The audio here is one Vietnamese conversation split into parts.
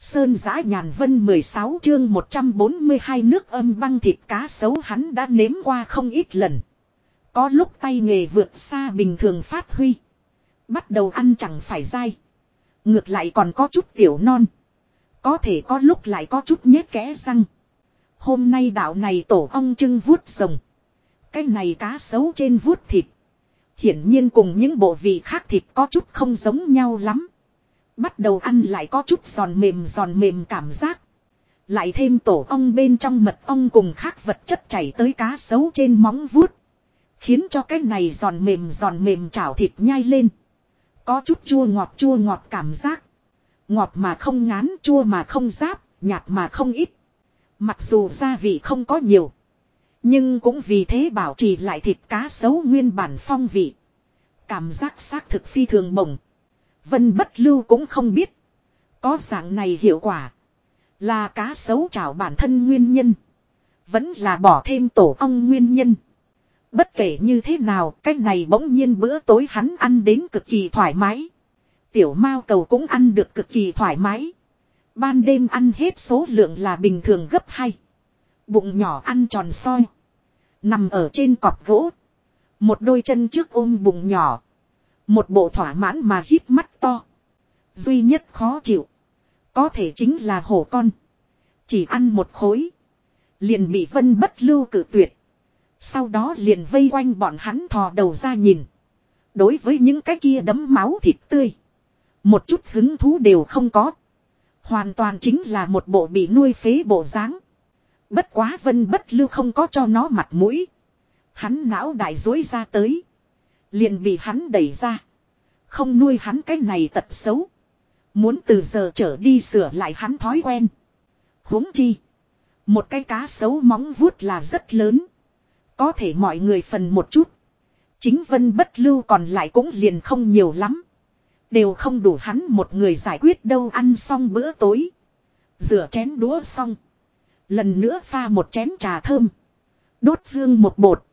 Sơn giã nhàn vân 16 chương 142 nước âm băng thịt cá sấu hắn đã nếm qua không ít lần. Có lúc tay nghề vượt xa bình thường phát huy. Bắt đầu ăn chẳng phải dai. Ngược lại còn có chút tiểu non. Có thể có lúc lại có chút nhét kẽ răng. Hôm nay đạo này tổ ong trưng vuốt rồng. Cái này cá sấu trên vuốt thịt. Hiển nhiên cùng những bộ vị khác thịt có chút không giống nhau lắm. Bắt đầu ăn lại có chút giòn mềm giòn mềm cảm giác. Lại thêm tổ ong bên trong mật ong cùng khác vật chất chảy tới cá sấu trên móng vuốt. Khiến cho cái này giòn mềm giòn mềm chảo thịt nhai lên. Có chút chua ngọt chua ngọt cảm giác. Ngọt mà không ngán chua mà không giáp, nhạt mà không ít. Mặc dù gia vị không có nhiều. Nhưng cũng vì thế bảo trì lại thịt cá sấu nguyên bản phong vị. Cảm giác xác thực phi thường bổng. Vân bất lưu cũng không biết. Có dạng này hiệu quả. Là cá sấu chảo bản thân nguyên nhân. Vẫn là bỏ thêm tổ ong nguyên nhân. Bất kể như thế nào, cái này bỗng nhiên bữa tối hắn ăn đến cực kỳ thoải mái. Tiểu mao cầu cũng ăn được cực kỳ thoải mái. Ban đêm ăn hết số lượng là bình thường gấp hai. Bụng nhỏ ăn tròn soi. Nằm ở trên cọp gỗ. Một đôi chân trước ôm bụng nhỏ. Một bộ thỏa mãn mà hít mắt to. Duy nhất khó chịu. Có thể chính là hổ con. Chỉ ăn một khối. Liền bị vân bất lưu cử tuyệt. Sau đó liền vây quanh bọn hắn thò đầu ra nhìn. Đối với những cái kia đấm máu thịt tươi. Một chút hứng thú đều không có. Hoàn toàn chính là một bộ bị nuôi phế bộ dáng. Bất quá vân bất lưu không có cho nó mặt mũi. Hắn não đại dối ra tới. Liền bị hắn đẩy ra. Không nuôi hắn cái này tật xấu. Muốn từ giờ trở đi sửa lại hắn thói quen. huống chi. Một cái cá xấu móng vuốt là rất lớn. Có thể mọi người phần một chút. Chính vân bất lưu còn lại cũng liền không nhiều lắm. Đều không đủ hắn một người giải quyết đâu ăn xong bữa tối. Rửa chén đũa xong. Lần nữa pha một chén trà thơm. Đốt hương một bột.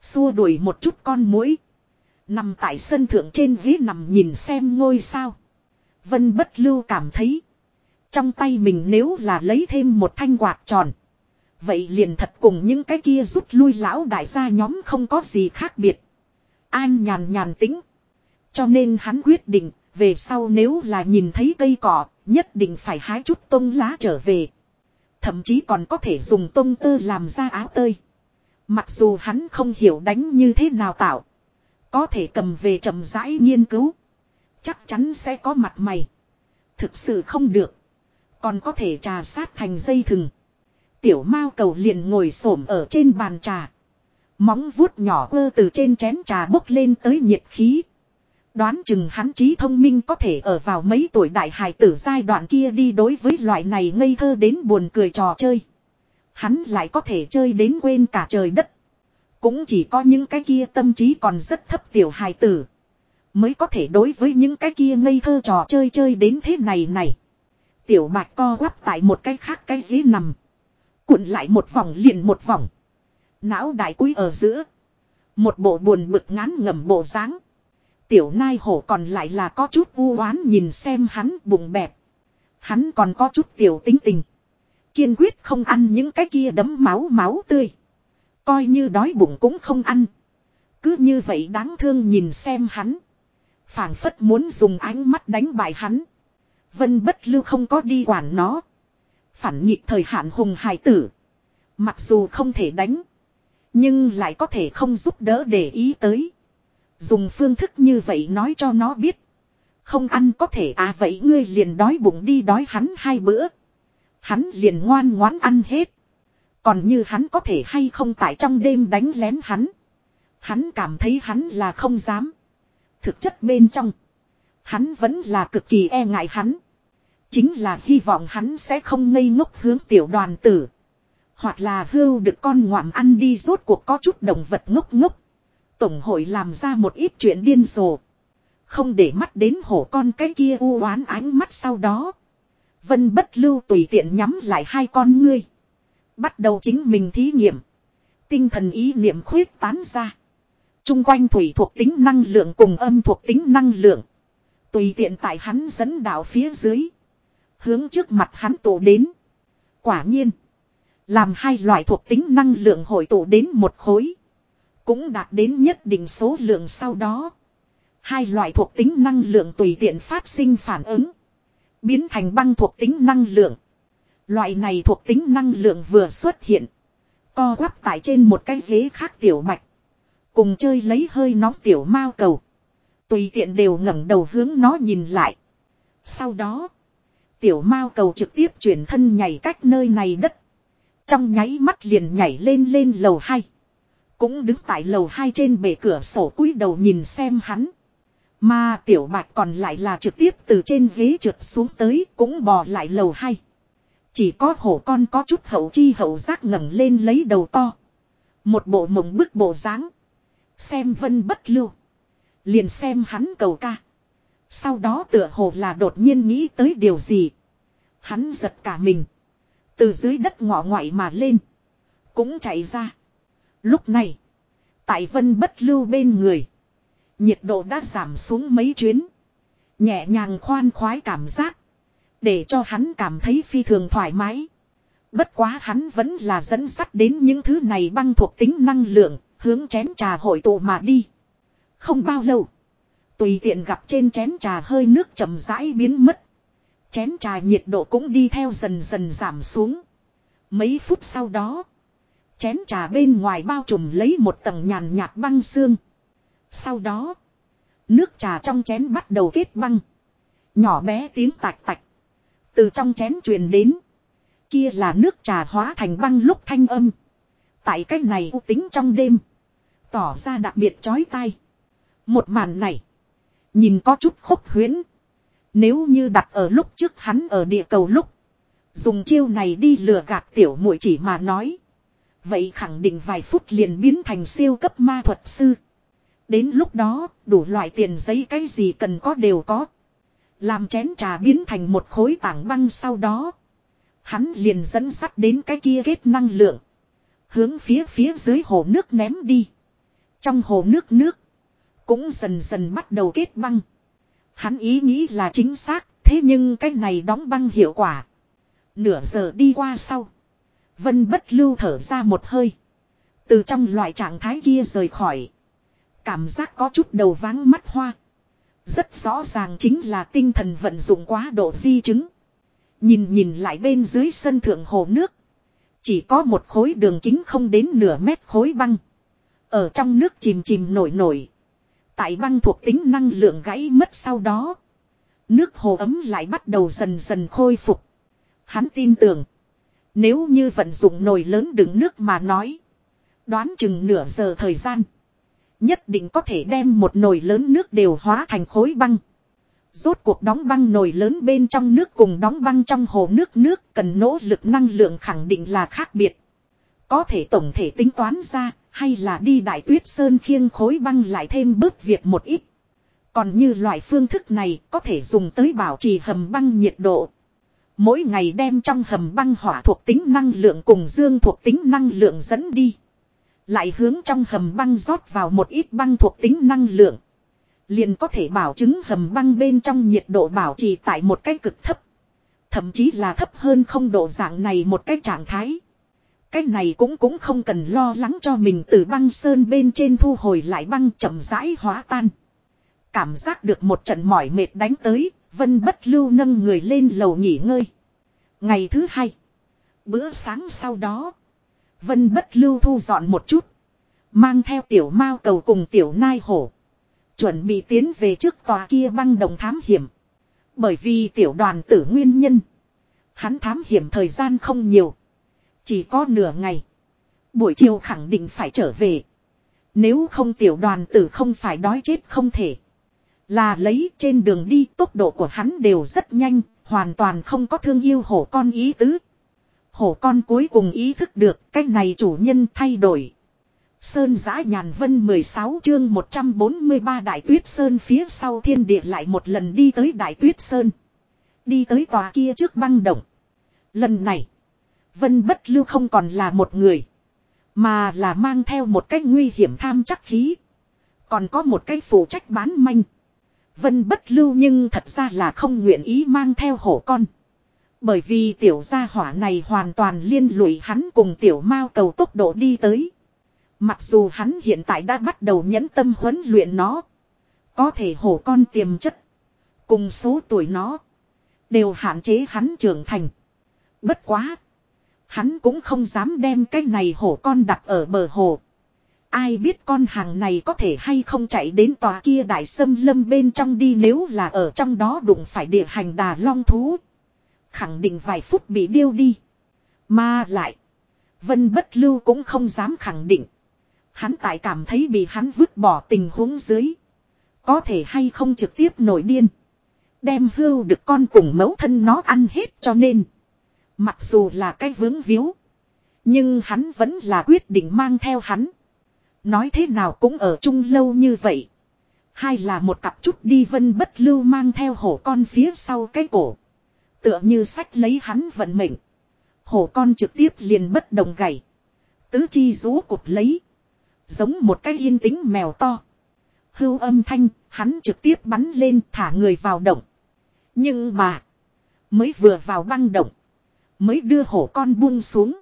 Xua đuổi một chút con muỗi. Nằm tại sân thượng trên ghế nằm nhìn xem ngôi sao. Vân bất lưu cảm thấy. Trong tay mình nếu là lấy thêm một thanh quạt tròn. Vậy liền thật cùng những cái kia rút lui lão đại gia nhóm không có gì khác biệt. An nhàn nhàn tính. Cho nên hắn quyết định, về sau nếu là nhìn thấy cây cỏ, nhất định phải hái chút tông lá trở về. Thậm chí còn có thể dùng tông tơ làm ra áo tơi. Mặc dù hắn không hiểu đánh như thế nào tạo. Có thể cầm về chậm rãi nghiên cứu. Chắc chắn sẽ có mặt mày. Thực sự không được. Còn có thể trà sát thành dây thừng. Tiểu mao cầu liền ngồi xổm ở trên bàn trà. Móng vuốt nhỏ ơ từ trên chén trà bốc lên tới nhiệt khí. Đoán chừng hắn trí thông minh có thể ở vào mấy tuổi đại hài tử giai đoạn kia đi đối với loại này ngây thơ đến buồn cười trò chơi. Hắn lại có thể chơi đến quên cả trời đất. Cũng chỉ có những cái kia tâm trí còn rất thấp tiểu hài tử. Mới có thể đối với những cái kia ngây thơ trò chơi chơi đến thế này này. Tiểu bạch co quắp tại một cái khác cái ghế nằm. Cuộn lại một vòng liền một vòng. Não đại quý ở giữa. Một bộ buồn bực ngán ngẩm bộ dáng. Tiểu nai hổ còn lại là có chút u oán nhìn xem hắn bụng bẹp. Hắn còn có chút tiểu tính tình. Kiên quyết không ăn những cái kia đấm máu máu tươi. Coi như đói bụng cũng không ăn. Cứ như vậy đáng thương nhìn xem hắn. phảng phất muốn dùng ánh mắt đánh bại hắn. Vân bất lưu không có đi quản nó. Phản nghịch thời hạn hùng hài tử. Mặc dù không thể đánh. Nhưng lại có thể không giúp đỡ để ý tới. Dùng phương thức như vậy nói cho nó biết. Không ăn có thể à vậy ngươi liền đói bụng đi đói hắn hai bữa. Hắn liền ngoan ngoãn ăn hết. Còn như hắn có thể hay không tại trong đêm đánh lén hắn. Hắn cảm thấy hắn là không dám. Thực chất bên trong. Hắn vẫn là cực kỳ e ngại hắn. Chính là hy vọng hắn sẽ không ngây ngốc hướng tiểu đoàn tử. Hoặc là hưu được con ngoạm ăn đi rốt cuộc có chút động vật ngốc ngốc. Tổng hội làm ra một ít chuyện điên rồ. Không để mắt đến hổ con cái kia u oán ánh mắt sau đó. Vân bất lưu tùy tiện nhắm lại hai con ngươi. Bắt đầu chính mình thí nghiệm. Tinh thần ý niệm khuyết tán ra. Trung quanh thủy thuộc tính năng lượng cùng âm thuộc tính năng lượng. Tùy tiện tại hắn dẫn đạo phía dưới. Hướng trước mặt hắn tụ đến. Quả nhiên. Làm hai loại thuộc tính năng lượng hội tụ đến một khối. Cũng đạt đến nhất định số lượng sau đó. Hai loại thuộc tính năng lượng tùy tiện phát sinh phản ứng. Biến thành băng thuộc tính năng lượng. Loại này thuộc tính năng lượng vừa xuất hiện. Co quắp tại trên một cái ghế khác tiểu mạch Cùng chơi lấy hơi nóng tiểu mao cầu. Tùy tiện đều ngẩng đầu hướng nó nhìn lại. Sau đó. Tiểu mao cầu trực tiếp chuyển thân nhảy cách nơi này đất. Trong nháy mắt liền nhảy lên lên lầu 2. Cũng đứng tại lầu 2 trên bể cửa sổ cúi đầu nhìn xem hắn. Mà tiểu bạch còn lại là trực tiếp từ trên ghế trượt xuống tới, cũng bò lại lầu 2. Chỉ có hổ con có chút hậu chi hậu giác ngẩng lên lấy đầu to. Một bộ mộng bức bộ dáng Xem vân bất lưu. Liền xem hắn cầu ca. Sau đó tựa hồ là đột nhiên nghĩ tới điều gì. Hắn giật cả mình. Từ dưới đất ngọ ngoại mà lên. Cũng chạy ra. Lúc này. Tại vân bất lưu bên người. Nhiệt độ đã giảm xuống mấy chuyến. Nhẹ nhàng khoan khoái cảm giác. Để cho hắn cảm thấy phi thường thoải mái. Bất quá hắn vẫn là dẫn sắt đến những thứ này băng thuộc tính năng lượng, hướng chén trà hội tụ mà đi. Không bao lâu. Tùy tiện gặp trên chén trà hơi nước chậm rãi biến mất. Chén trà nhiệt độ cũng đi theo dần dần giảm xuống. Mấy phút sau đó. Chén trà bên ngoài bao trùm lấy một tầng nhàn nhạt băng xương. Sau đó. Nước trà trong chén bắt đầu kết băng. Nhỏ bé tiếng tạch tạch. Từ trong chén truyền đến. Kia là nước trà hóa thành băng lúc thanh âm. Tại cách này u tính trong đêm. Tỏ ra đặc biệt chói tai. Một màn này. Nhìn có chút khúc huyễn. Nếu như đặt ở lúc trước hắn ở địa cầu lúc. Dùng chiêu này đi lừa gạt tiểu muội chỉ mà nói. Vậy khẳng định vài phút liền biến thành siêu cấp ma thuật sư. Đến lúc đó, đủ loại tiền giấy cái gì cần có đều có. Làm chén trà biến thành một khối tảng băng sau đó. Hắn liền dẫn sắt đến cái kia kết năng lượng. Hướng phía phía dưới hồ nước ném đi. Trong hồ nước nước. Cũng dần dần bắt đầu kết băng. Hắn ý nghĩ là chính xác. Thế nhưng cái này đóng băng hiệu quả. Nửa giờ đi qua sau. Vân bất lưu thở ra một hơi. Từ trong loại trạng thái kia rời khỏi. Cảm giác có chút đầu váng mắt hoa. Rất rõ ràng chính là tinh thần vận dụng quá độ di chứng. Nhìn nhìn lại bên dưới sân thượng hồ nước. Chỉ có một khối đường kính không đến nửa mét khối băng. Ở trong nước chìm chìm nổi nổi. Tại băng thuộc tính năng lượng gãy mất sau đó. Nước hồ ấm lại bắt đầu dần dần khôi phục. Hắn tin tưởng. Nếu như vận dụng nồi lớn đựng nước mà nói. Đoán chừng nửa giờ thời gian. Nhất định có thể đem một nồi lớn nước đều hóa thành khối băng. Rốt cuộc đóng băng nồi lớn bên trong nước cùng đóng băng trong hồ nước nước cần nỗ lực năng lượng khẳng định là khác biệt. Có thể tổng thể tính toán ra, hay là đi đại tuyết sơn khiêng khối băng lại thêm bớt việc một ít. Còn như loại phương thức này có thể dùng tới bảo trì hầm băng nhiệt độ. Mỗi ngày đem trong hầm băng hỏa thuộc tính năng lượng cùng dương thuộc tính năng lượng dẫn đi. Lại hướng trong hầm băng rót vào một ít băng thuộc tính năng lượng. Liền có thể bảo chứng hầm băng bên trong nhiệt độ bảo trì tại một cái cực thấp. Thậm chí là thấp hơn không độ dạng này một cái trạng thái. Cái này cũng cũng không cần lo lắng cho mình từ băng sơn bên trên thu hồi lại băng chậm rãi hóa tan. Cảm giác được một trận mỏi mệt đánh tới, Vân bất lưu nâng người lên lầu nghỉ ngơi. Ngày thứ hai. Bữa sáng sau đó. Vân bất lưu thu dọn một chút. Mang theo tiểu mao cầu cùng tiểu nai hổ. Chuẩn bị tiến về trước tòa kia băng đồng thám hiểm. Bởi vì tiểu đoàn tử nguyên nhân. Hắn thám hiểm thời gian không nhiều. Chỉ có nửa ngày. Buổi chiều khẳng định phải trở về. Nếu không tiểu đoàn tử không phải đói chết không thể. Là lấy trên đường đi tốc độ của hắn đều rất nhanh, hoàn toàn không có thương yêu hổ con ý tứ. Hổ con cuối cùng ý thức được cách này chủ nhân thay đổi. Sơn giã nhàn vân 16 chương 143 đại tuyết sơn phía sau thiên địa lại một lần đi tới đại tuyết sơn. Đi tới tòa kia trước băng động. Lần này, vân bất lưu không còn là một người. Mà là mang theo một cái nguy hiểm tham chắc khí. Còn có một cái phụ trách bán manh. Vân bất lưu nhưng thật ra là không nguyện ý mang theo hổ con. Bởi vì tiểu gia hỏa này hoàn toàn liên lụy hắn cùng tiểu mao cầu tốc độ đi tới. Mặc dù hắn hiện tại đã bắt đầu nhẫn tâm huấn luyện nó. Có thể hổ con tiềm chất. Cùng số tuổi nó. Đều hạn chế hắn trưởng thành. Bất quá. Hắn cũng không dám đem cái này hổ con đặt ở bờ hồ. Ai biết con hàng này có thể hay không chạy đến tòa kia đại sâm lâm bên trong đi nếu là ở trong đó đụng phải địa hành đà long thú. Khẳng định vài phút bị điêu đi. Mà lại. Vân bất lưu cũng không dám khẳng định. Hắn tại cảm thấy bị hắn vứt bỏ tình huống dưới. Có thể hay không trực tiếp nổi điên. Đem hưu được con cùng mẫu thân nó ăn hết cho nên. Mặc dù là cái vướng víu. Nhưng hắn vẫn là quyết định mang theo hắn. Nói thế nào cũng ở chung lâu như vậy. Hai là một cặp chút đi vân bất lưu mang theo hổ con phía sau cái cổ. Tựa như sách lấy hắn vận mệnh. Hổ con trực tiếp liền bất đồng gầy. Tứ chi rú cụt lấy. Giống một cái yên tĩnh mèo to. Hưu âm thanh, hắn trực tiếp bắn lên thả người vào động. Nhưng mà, mới vừa vào băng động. Mới đưa hổ con buông xuống.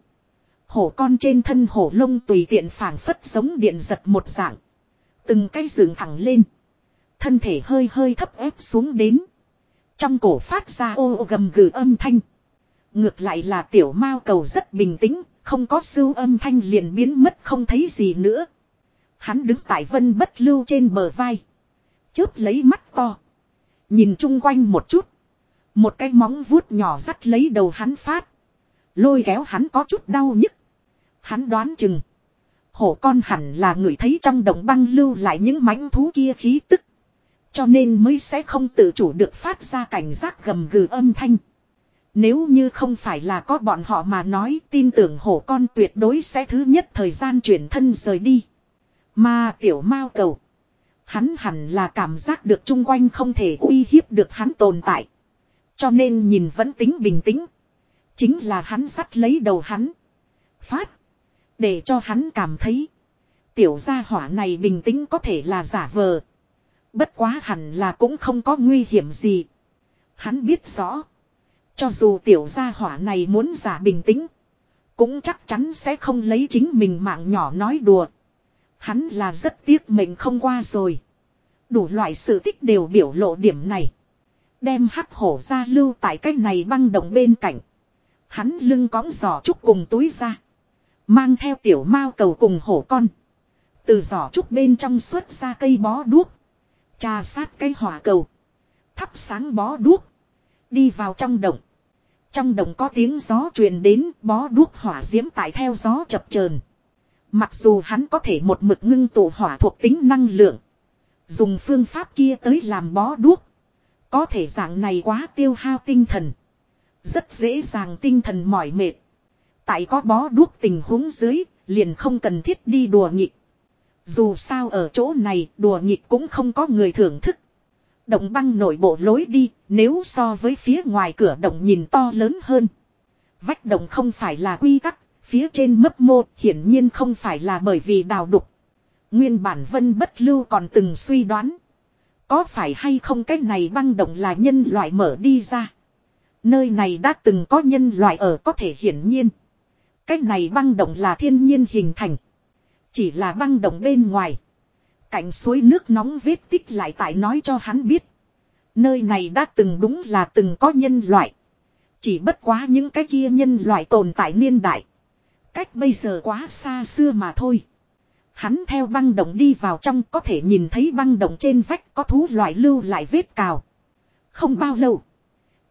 Hổ con trên thân hổ lông tùy tiện phảng phất giống điện giật một dạng. Từng cây dựng thẳng lên. Thân thể hơi hơi thấp ép xuống đến. Trong cổ phát ra ô, ô gầm gừ âm thanh. Ngược lại là tiểu mao cầu rất bình tĩnh, không có sưu âm thanh liền biến mất không thấy gì nữa. Hắn đứng tại vân bất lưu trên bờ vai. Chớp lấy mắt to. Nhìn chung quanh một chút. Một cái móng vuốt nhỏ dắt lấy đầu hắn phát. Lôi kéo hắn có chút đau nhức. Hắn đoán chừng. Hổ con hẳn là người thấy trong đồng băng lưu lại những mãnh thú kia khí tức. Cho nên mới sẽ không tự chủ được phát ra cảnh giác gầm gừ âm thanh. Nếu như không phải là có bọn họ mà nói, tin tưởng hổ con tuyệt đối sẽ thứ nhất thời gian chuyển thân rời đi. Mà tiểu mao cầu. Hắn hẳn là cảm giác được chung quanh không thể uy hiếp được hắn tồn tại. Cho nên nhìn vẫn tính bình tĩnh. Chính là hắn sắt lấy đầu hắn. Phát. Để cho hắn cảm thấy. Tiểu gia hỏa này bình tĩnh có thể là giả vờ. Bất quá hẳn là cũng không có nguy hiểm gì. Hắn biết rõ. Cho dù tiểu gia hỏa này muốn giả bình tĩnh. Cũng chắc chắn sẽ không lấy chính mình mạng nhỏ nói đùa. Hắn là rất tiếc mình không qua rồi. Đủ loại sự tích đều biểu lộ điểm này. Đem hắc hổ ra lưu tại cái này băng động bên cạnh. Hắn lưng cõng giỏ trúc cùng túi ra. Mang theo tiểu mao cầu cùng hổ con. Từ giỏ trúc bên trong xuất ra cây bó đuốc. Trà sát cái hỏa cầu. Thắp sáng bó đuốc. Đi vào trong động. Trong động có tiếng gió truyền đến bó đuốc hỏa diễm tại theo gió chập chờn. Mặc dù hắn có thể một mực ngưng tụ hỏa thuộc tính năng lượng. Dùng phương pháp kia tới làm bó đuốc. Có thể dạng này quá tiêu hao tinh thần. Rất dễ dàng tinh thần mỏi mệt. Tại có bó đuốc tình huống dưới, liền không cần thiết đi đùa nghịch. Dù sao ở chỗ này đùa nghịch cũng không có người thưởng thức. Động băng nội bộ lối đi, nếu so với phía ngoài cửa động nhìn to lớn hơn. Vách động không phải là quy tắc, phía trên mấp mô hiển nhiên không phải là bởi vì đào đục. Nguyên bản vân bất lưu còn từng suy đoán. Có phải hay không cái này băng động là nhân loại mở đi ra. Nơi này đã từng có nhân loại ở có thể hiển nhiên. Cái này băng động là thiên nhiên hình thành. Chỉ là băng động bên ngoài. Cạnh suối nước nóng vết tích lại tại nói cho hắn biết. Nơi này đã từng đúng là từng có nhân loại. Chỉ bất quá những cái kia nhân loại tồn tại niên đại. Cách bây giờ quá xa xưa mà thôi. Hắn theo băng động đi vào trong có thể nhìn thấy băng động trên vách có thú loại lưu lại vết cào. Không bao lâu.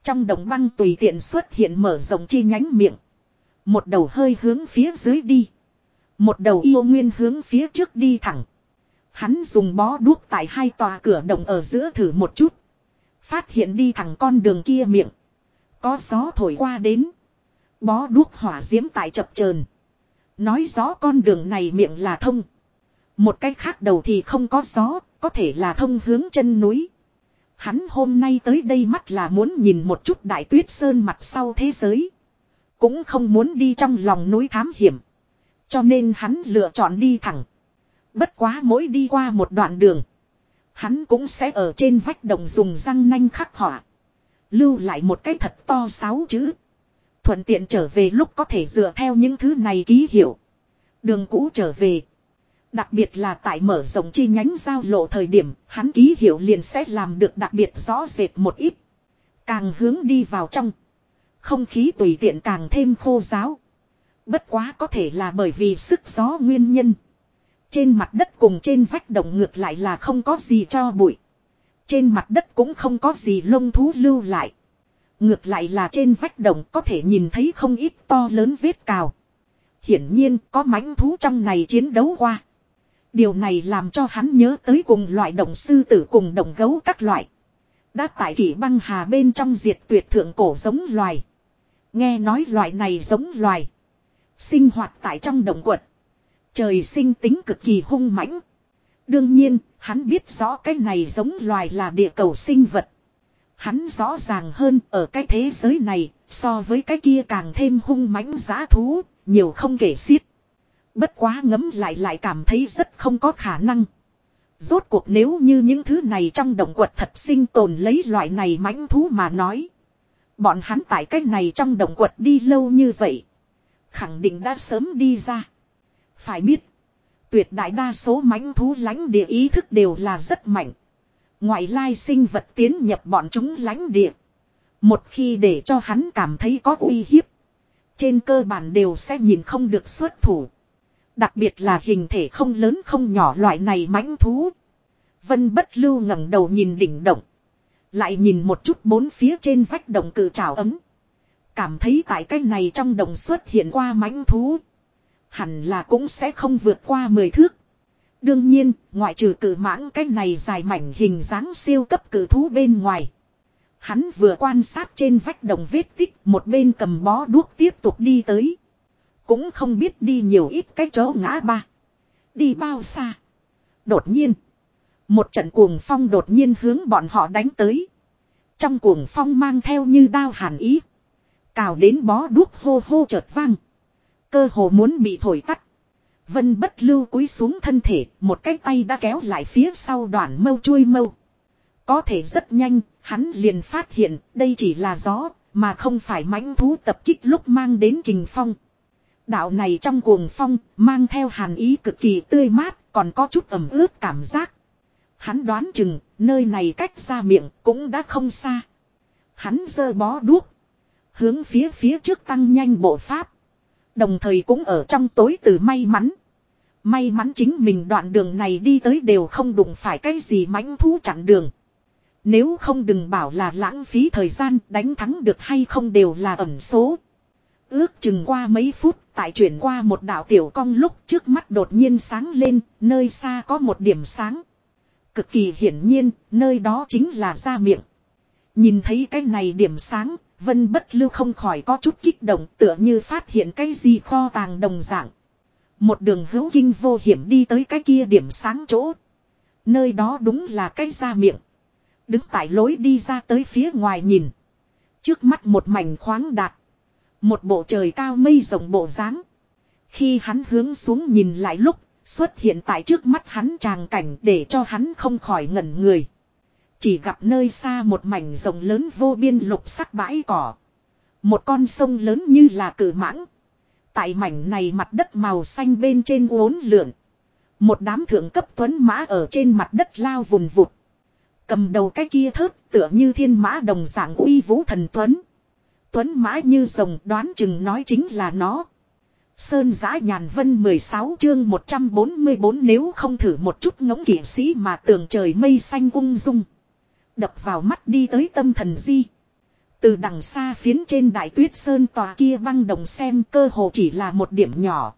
Trong đồng băng tùy tiện xuất hiện mở rộng chi nhánh miệng. Một đầu hơi hướng phía dưới đi. Một đầu yêu nguyên hướng phía trước đi thẳng. Hắn dùng bó đuốc tại hai tòa cửa đồng ở giữa thử một chút. Phát hiện đi thẳng con đường kia miệng. Có gió thổi qua đến. Bó đuốc hỏa diễm tại chập chờn Nói rõ con đường này miệng là thông. Một cách khác đầu thì không có gió, có thể là thông hướng chân núi. Hắn hôm nay tới đây mắt là muốn nhìn một chút đại tuyết sơn mặt sau thế giới. Cũng không muốn đi trong lòng núi thám hiểm. Cho nên hắn lựa chọn đi thẳng. Bất quá mỗi đi qua một đoạn đường. Hắn cũng sẽ ở trên vách đồng dùng răng nanh khắc họa. Lưu lại một cái thật to sáu chữ. Thuận tiện trở về lúc có thể dựa theo những thứ này ký hiệu. Đường cũ trở về. Đặc biệt là tại mở rộng chi nhánh giao lộ thời điểm, hắn ký hiệu liền sẽ làm được đặc biệt rõ rệt một ít. Càng hướng đi vào trong. Không khí tùy tiện càng thêm khô giáo. Bất quá có thể là bởi vì sức gió nguyên nhân. Trên mặt đất cùng trên vách động ngược lại là không có gì cho bụi. Trên mặt đất cũng không có gì lông thú lưu lại. Ngược lại là trên vách động có thể nhìn thấy không ít to lớn vết cào. Hiển nhiên có mãnh thú trong này chiến đấu qua. Điều này làm cho hắn nhớ tới cùng loại động sư tử cùng động gấu các loại. Đã tại kỷ băng hà bên trong diệt tuyệt thượng cổ giống loài. Nghe nói loại này giống loài. Sinh hoạt tại trong động quật. Trời sinh tính cực kỳ hung mãnh. Đương nhiên, hắn biết rõ cái này giống loài là địa cầu sinh vật. Hắn rõ ràng hơn ở cái thế giới này, so với cái kia càng thêm hung mãnh giá thú, nhiều không kể xiết. Bất quá ngấm lại lại cảm thấy rất không có khả năng. Rốt cuộc nếu như những thứ này trong động quật thật sinh tồn lấy loại này mãnh thú mà nói. Bọn hắn tại cái này trong động quật đi lâu như vậy. Khẳng định đã sớm đi ra. Phải biết. Tuyệt đại đa số mãnh thú lãnh địa ý thức đều là rất mạnh. Ngoại lai sinh vật tiến nhập bọn chúng lãnh địa. Một khi để cho hắn cảm thấy có uy hiếp. Trên cơ bản đều sẽ nhìn không được xuất thủ. Đặc biệt là hình thể không lớn không nhỏ loại này mãnh thú. Vân bất lưu ngẩng đầu nhìn đỉnh động. Lại nhìn một chút bốn phía trên vách động cử trào ấm. Cảm thấy tại cái này trong đồng xuất hiện qua mãnh thú. Hẳn là cũng sẽ không vượt qua 10 thước. Đương nhiên, ngoại trừ cử mãng cái này dài mảnh hình dáng siêu cấp cử thú bên ngoài. Hắn vừa quan sát trên vách đồng vết tích một bên cầm bó đuốc tiếp tục đi tới. Cũng không biết đi nhiều ít cái chỗ ngã ba. Đi bao xa. Đột nhiên. Một trận cuồng phong đột nhiên hướng bọn họ đánh tới. Trong cuồng phong mang theo như đao hàn ý. Cào đến bó đuốc hô hô chợt vang. Cơ hồ muốn bị thổi tắt. Vân bất lưu cúi xuống thân thể, một cái tay đã kéo lại phía sau đoạn mâu chui mâu. Có thể rất nhanh, hắn liền phát hiện đây chỉ là gió, mà không phải mãnh thú tập kích lúc mang đến kình phong. Đạo này trong cuồng phong, mang theo hàn ý cực kỳ tươi mát, còn có chút ẩm ướt cảm giác. Hắn đoán chừng, nơi này cách ra miệng cũng đã không xa. Hắn giơ bó đuốc. Hướng phía phía trước tăng nhanh bộ pháp. Đồng thời cũng ở trong tối từ may mắn. May mắn chính mình đoạn đường này đi tới đều không đụng phải cái gì mãnh thú chặn đường. Nếu không đừng bảo là lãng phí thời gian đánh thắng được hay không đều là ẩn số. Ước chừng qua mấy phút tại chuyển qua một đảo tiểu cong lúc trước mắt đột nhiên sáng lên, nơi xa có một điểm sáng. Cực kỳ hiển nhiên, nơi đó chính là ra miệng. Nhìn thấy cái này điểm sáng, Vân bất lưu không khỏi có chút kích động, tựa như phát hiện cái gì kho tàng đồng dạng. Một đường hữu kinh vô hiểm đi tới cái kia điểm sáng chỗ. Nơi đó đúng là cái ra miệng. Đứng tại lối đi ra tới phía ngoài nhìn. Trước mắt một mảnh khoáng đạt. Một bộ trời cao mây rộng bộ dáng Khi hắn hướng xuống nhìn lại lúc, xuất hiện tại trước mắt hắn tràng cảnh để cho hắn không khỏi ngẩn người. Chỉ gặp nơi xa một mảnh rồng lớn vô biên lục sắc bãi cỏ. Một con sông lớn như là cử mãng. Tại mảnh này mặt đất màu xanh bên trên uốn lượn. Một đám thượng cấp tuấn mã ở trên mặt đất lao vùng vụt. Cầm đầu cái kia thớt tựa như thiên mã đồng dạng uy vũ thần tuấn. Tuấn mã như rồng đoán chừng nói chính là nó. Sơn giã nhàn vân 16 chương 144 nếu không thử một chút ngỗng kỷ sĩ mà tường trời mây xanh ung dung đập vào mắt đi tới tâm thần di. Từ đằng xa phiến trên đại tuyết sơn tòa kia băng đồng xem cơ hồ chỉ là một điểm nhỏ.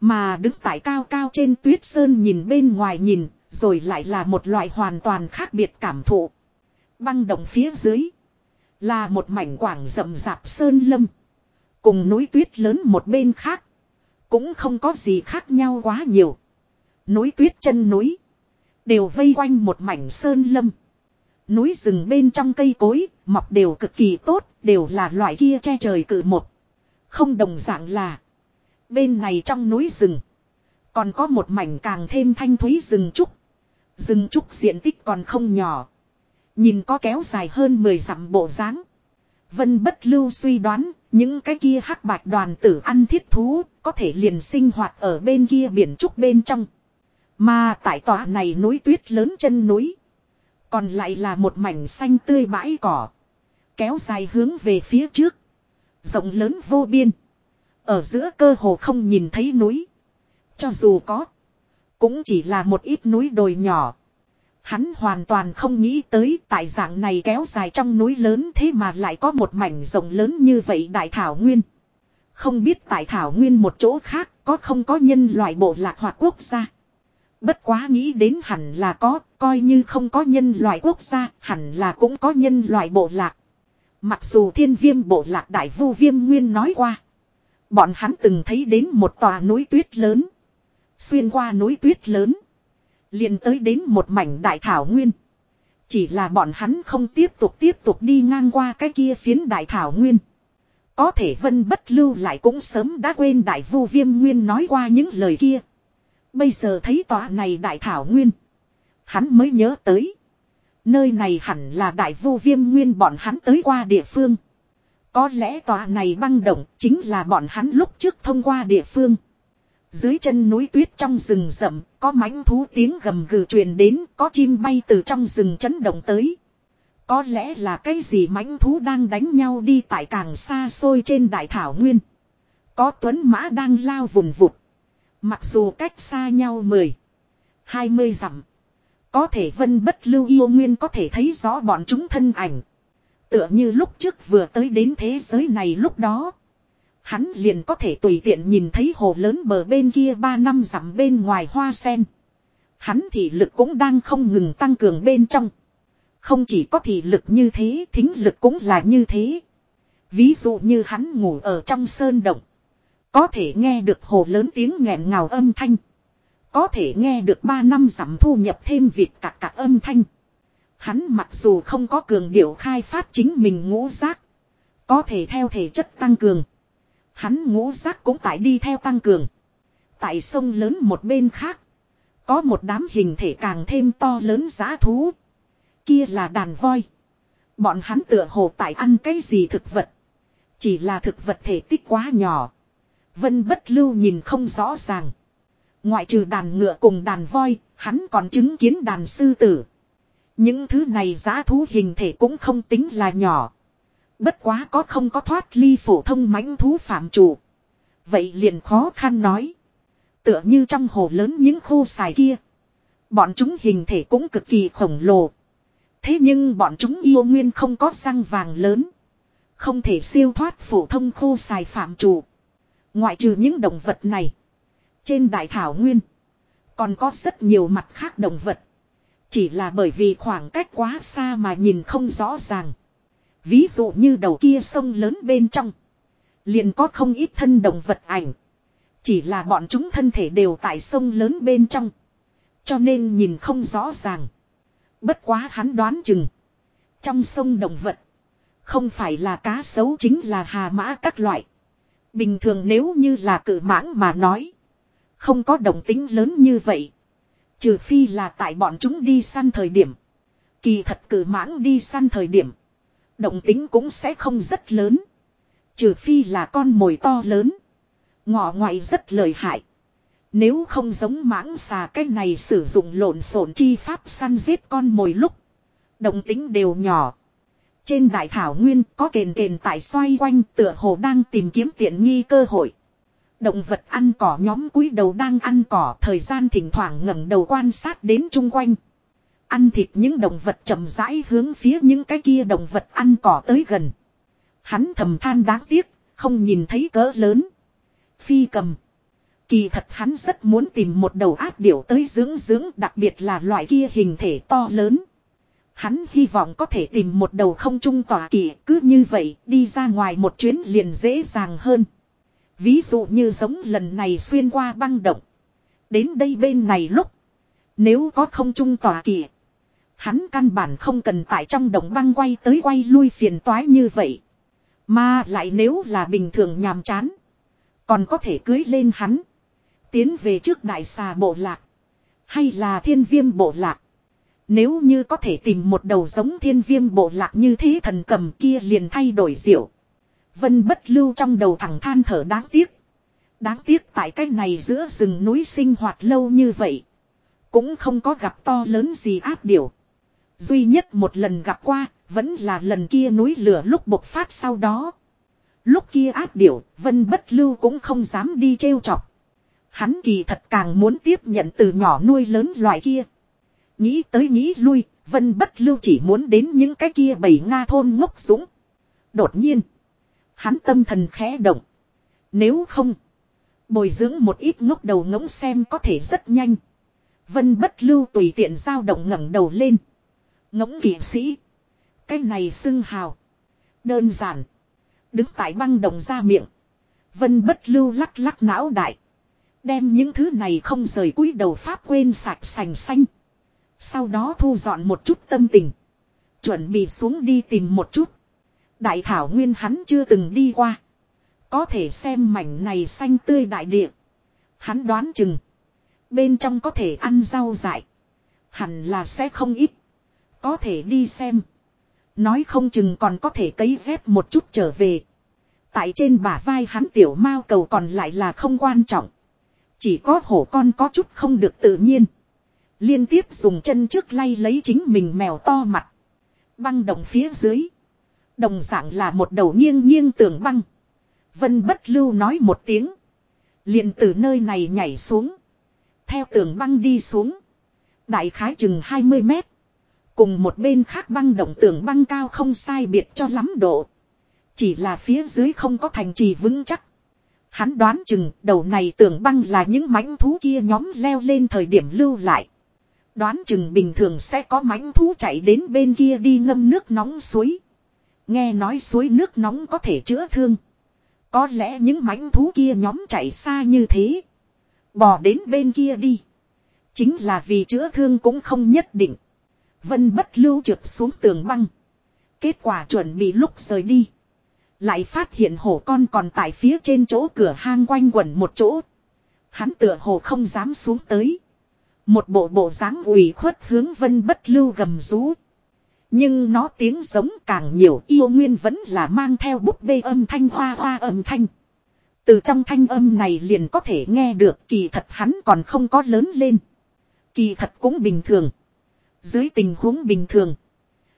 Mà đứng tại cao cao trên tuyết sơn nhìn bên ngoài nhìn, rồi lại là một loại hoàn toàn khác biệt cảm thụ. Băng đồng phía dưới là một mảnh quảng rậm rạp sơn lâm. Cùng núi tuyết lớn một bên khác. Cũng không có gì khác nhau quá nhiều. Núi tuyết chân núi. Đều vây quanh một mảnh sơn lâm. Núi rừng bên trong cây cối, mọc đều cực kỳ tốt, đều là loại kia che trời cự một. Không đồng dạng là. Bên này trong núi rừng. Còn có một mảnh càng thêm thanh thúy rừng trúc. Rừng trúc diện tích còn không nhỏ. Nhìn có kéo dài hơn 10 dặm bộ dáng Vân bất lưu suy đoán, những cái kia hắc bạch đoàn tử ăn thiết thú, có thể liền sinh hoạt ở bên kia biển trúc bên trong. Mà tại tòa này núi tuyết lớn chân núi. Còn lại là một mảnh xanh tươi bãi cỏ. Kéo dài hướng về phía trước. Rộng lớn vô biên. Ở giữa cơ hồ không nhìn thấy núi. Cho dù có. Cũng chỉ là một ít núi đồi nhỏ. Hắn hoàn toàn không nghĩ tới tại dạng này kéo dài trong núi lớn thế mà lại có một mảnh rộng lớn như vậy đại thảo nguyên. Không biết tại thảo nguyên một chỗ khác có không có nhân loại bộ lạc hoặc quốc gia. Bất quá nghĩ đến hẳn là có, coi như không có nhân loại quốc gia, hẳn là cũng có nhân loại bộ lạc. Mặc dù thiên viêm bộ lạc đại vu viêm nguyên nói qua. Bọn hắn từng thấy đến một tòa núi tuyết lớn. Xuyên qua núi tuyết lớn liền tới đến một mảnh đại thảo nguyên. Chỉ là bọn hắn không tiếp tục tiếp tục đi ngang qua cái kia phiến đại thảo nguyên. Có thể vân bất lưu lại cũng sớm đã quên đại vu viêm nguyên nói qua những lời kia. Bây giờ thấy tòa này đại thảo nguyên. Hắn mới nhớ tới. Nơi này hẳn là đại vu viêm nguyên bọn hắn tới qua địa phương. Có lẽ tòa này băng động chính là bọn hắn lúc trước thông qua địa phương. Dưới chân núi tuyết trong rừng rậm, có mãnh thú tiếng gầm gừ truyền đến, có chim bay từ trong rừng chấn động tới. Có lẽ là cái gì mãnh thú đang đánh nhau đi tại càng xa xôi trên đại thảo nguyên. Có tuấn mã đang lao vùng vụt. Mặc dù cách xa nhau mười, hai mươi dặm. Có thể vân bất lưu yêu nguyên có thể thấy rõ bọn chúng thân ảnh. Tựa như lúc trước vừa tới đến thế giới này lúc đó. Hắn liền có thể tùy tiện nhìn thấy hồ lớn bờ bên kia ba năm dặm bên ngoài hoa sen. Hắn thị lực cũng đang không ngừng tăng cường bên trong. Không chỉ có thị lực như thế, thính lực cũng là như thế. Ví dụ như hắn ngủ ở trong sơn động. Có thể nghe được hồ lớn tiếng nghẹn ngào âm thanh. Có thể nghe được ba năm giảm thu nhập thêm việc cạc cạc âm thanh. Hắn mặc dù không có cường điệu khai phát chính mình ngũ giác. Có thể theo thể chất tăng cường. Hắn ngũ giác cũng tại đi theo tăng cường. Tại sông lớn một bên khác. Có một đám hình thể càng thêm to lớn giá thú. Kia là đàn voi. Bọn hắn tựa hồ tại ăn cái gì thực vật. Chỉ là thực vật thể tích quá nhỏ. Vân bất lưu nhìn không rõ ràng. Ngoại trừ đàn ngựa cùng đàn voi, hắn còn chứng kiến đàn sư tử. Những thứ này giá thú hình thể cũng không tính là nhỏ. Bất quá có không có thoát ly phổ thông mãnh thú phạm chủ. Vậy liền khó khăn nói. Tựa như trong hồ lớn những khô xài kia. Bọn chúng hình thể cũng cực kỳ khổng lồ. Thế nhưng bọn chúng yêu nguyên không có răng vàng lớn. Không thể siêu thoát phổ thông khô xài phạm chủ. Ngoại trừ những động vật này. Trên đại thảo nguyên. Còn có rất nhiều mặt khác động vật. Chỉ là bởi vì khoảng cách quá xa mà nhìn không rõ ràng. Ví dụ như đầu kia sông lớn bên trong. Liền có không ít thân động vật ảnh. Chỉ là bọn chúng thân thể đều tại sông lớn bên trong. Cho nên nhìn không rõ ràng. Bất quá hắn đoán chừng. Trong sông động vật. Không phải là cá sấu chính là hà mã các loại. Bình thường nếu như là cự mãng mà nói. Không có động tính lớn như vậy. Trừ phi là tại bọn chúng đi săn thời điểm. Kỳ thật cự mãng đi săn thời điểm. Động tính cũng sẽ không rất lớn. Trừ phi là con mồi to lớn. Ngọ ngoại rất lợi hại. Nếu không giống mãng xà cái này sử dụng lộn xộn chi pháp săn giết con mồi lúc. Động tính đều nhỏ. Trên đại thảo nguyên có kền kền tại xoay quanh tựa hồ đang tìm kiếm tiện nghi cơ hội. Động vật ăn cỏ nhóm cúi đầu đang ăn cỏ thời gian thỉnh thoảng ngẩng đầu quan sát đến chung quanh. Ăn thịt những động vật chậm rãi hướng phía những cái kia động vật ăn cỏ tới gần. Hắn thầm than đáng tiếc, không nhìn thấy cỡ lớn. Phi cầm. Kỳ thật hắn rất muốn tìm một đầu áp điểu tới dưỡng dưỡng đặc biệt là loại kia hình thể to lớn. Hắn hy vọng có thể tìm một đầu không trung tỏa kỳ cứ như vậy, đi ra ngoài một chuyến liền dễ dàng hơn. Ví dụ như giống lần này xuyên qua băng động. Đến đây bên này lúc. Nếu có không trung tỏa kỳ. Hắn căn bản không cần tại trong đồng băng quay tới quay lui phiền toái như vậy. Mà lại nếu là bình thường nhàm chán. Còn có thể cưới lên hắn. Tiến về trước đại xà bộ lạc. Hay là thiên viêm bộ lạc. Nếu như có thể tìm một đầu giống thiên viêm bộ lạc như thế thần cầm kia liền thay đổi diệu. Vân bất lưu trong đầu thẳng than thở đáng tiếc. Đáng tiếc tại cái này giữa rừng núi sinh hoạt lâu như vậy. Cũng không có gặp to lớn gì áp điều. Duy nhất một lần gặp qua, vẫn là lần kia núi lửa lúc bộc phát sau đó. Lúc kia áp điểu, Vân Bất Lưu cũng không dám đi trêu chọc. Hắn kỳ thật càng muốn tiếp nhận từ nhỏ nuôi lớn loại kia. Nghĩ tới nghĩ lui, Vân Bất Lưu chỉ muốn đến những cái kia bầy Nga thôn ngốc súng. Đột nhiên, hắn tâm thần khẽ động. Nếu không, bồi dưỡng một ít ngốc đầu ngỗng xem có thể rất nhanh. Vân Bất Lưu tùy tiện dao động ngẩng đầu lên. Ngỗng kỵ sĩ. Cái này xưng hào. Đơn giản. Đứng tại băng đồng ra miệng. Vân bất lưu lắc lắc não đại. Đem những thứ này không rời cúi đầu pháp quên sạch sành xanh. Sau đó thu dọn một chút tâm tình. Chuẩn bị xuống đi tìm một chút. Đại thảo nguyên hắn chưa từng đi qua. Có thể xem mảnh này xanh tươi đại địa. Hắn đoán chừng. Bên trong có thể ăn rau dại. Hẳn là sẽ không ít. Có thể đi xem. Nói không chừng còn có thể cấy dép một chút trở về. Tại trên bả vai hắn tiểu mao cầu còn lại là không quan trọng. Chỉ có hổ con có chút không được tự nhiên. Liên tiếp dùng chân trước lay lấy chính mình mèo to mặt. Băng đồng phía dưới. Đồng dạng là một đầu nghiêng nghiêng tường băng. Vân bất lưu nói một tiếng. liền từ nơi này nhảy xuống. Theo tường băng đi xuống. Đại khái chừng 20 mét. Cùng một bên khác băng động tường băng cao không sai biệt cho lắm độ. Chỉ là phía dưới không có thành trì vững chắc. Hắn đoán chừng đầu này tường băng là những mãnh thú kia nhóm leo lên thời điểm lưu lại. Đoán chừng bình thường sẽ có mãnh thú chạy đến bên kia đi ngâm nước nóng suối. Nghe nói suối nước nóng có thể chữa thương. Có lẽ những mãnh thú kia nhóm chạy xa như thế. bỏ đến bên kia đi. Chính là vì chữa thương cũng không nhất định. Vân bất lưu trượt xuống tường băng. Kết quả chuẩn bị lúc rời đi. Lại phát hiện hổ con còn tại phía trên chỗ cửa hang quanh quẩn một chỗ. Hắn tựa hồ không dám xuống tới. Một bộ bộ dáng ủy khuất hướng vân bất lưu gầm rú. Nhưng nó tiếng giống càng nhiều yêu nguyên vẫn là mang theo búp bê âm thanh hoa hoa âm thanh. Từ trong thanh âm này liền có thể nghe được kỳ thật hắn còn không có lớn lên. Kỳ thật cũng bình thường. Dưới tình huống bình thường.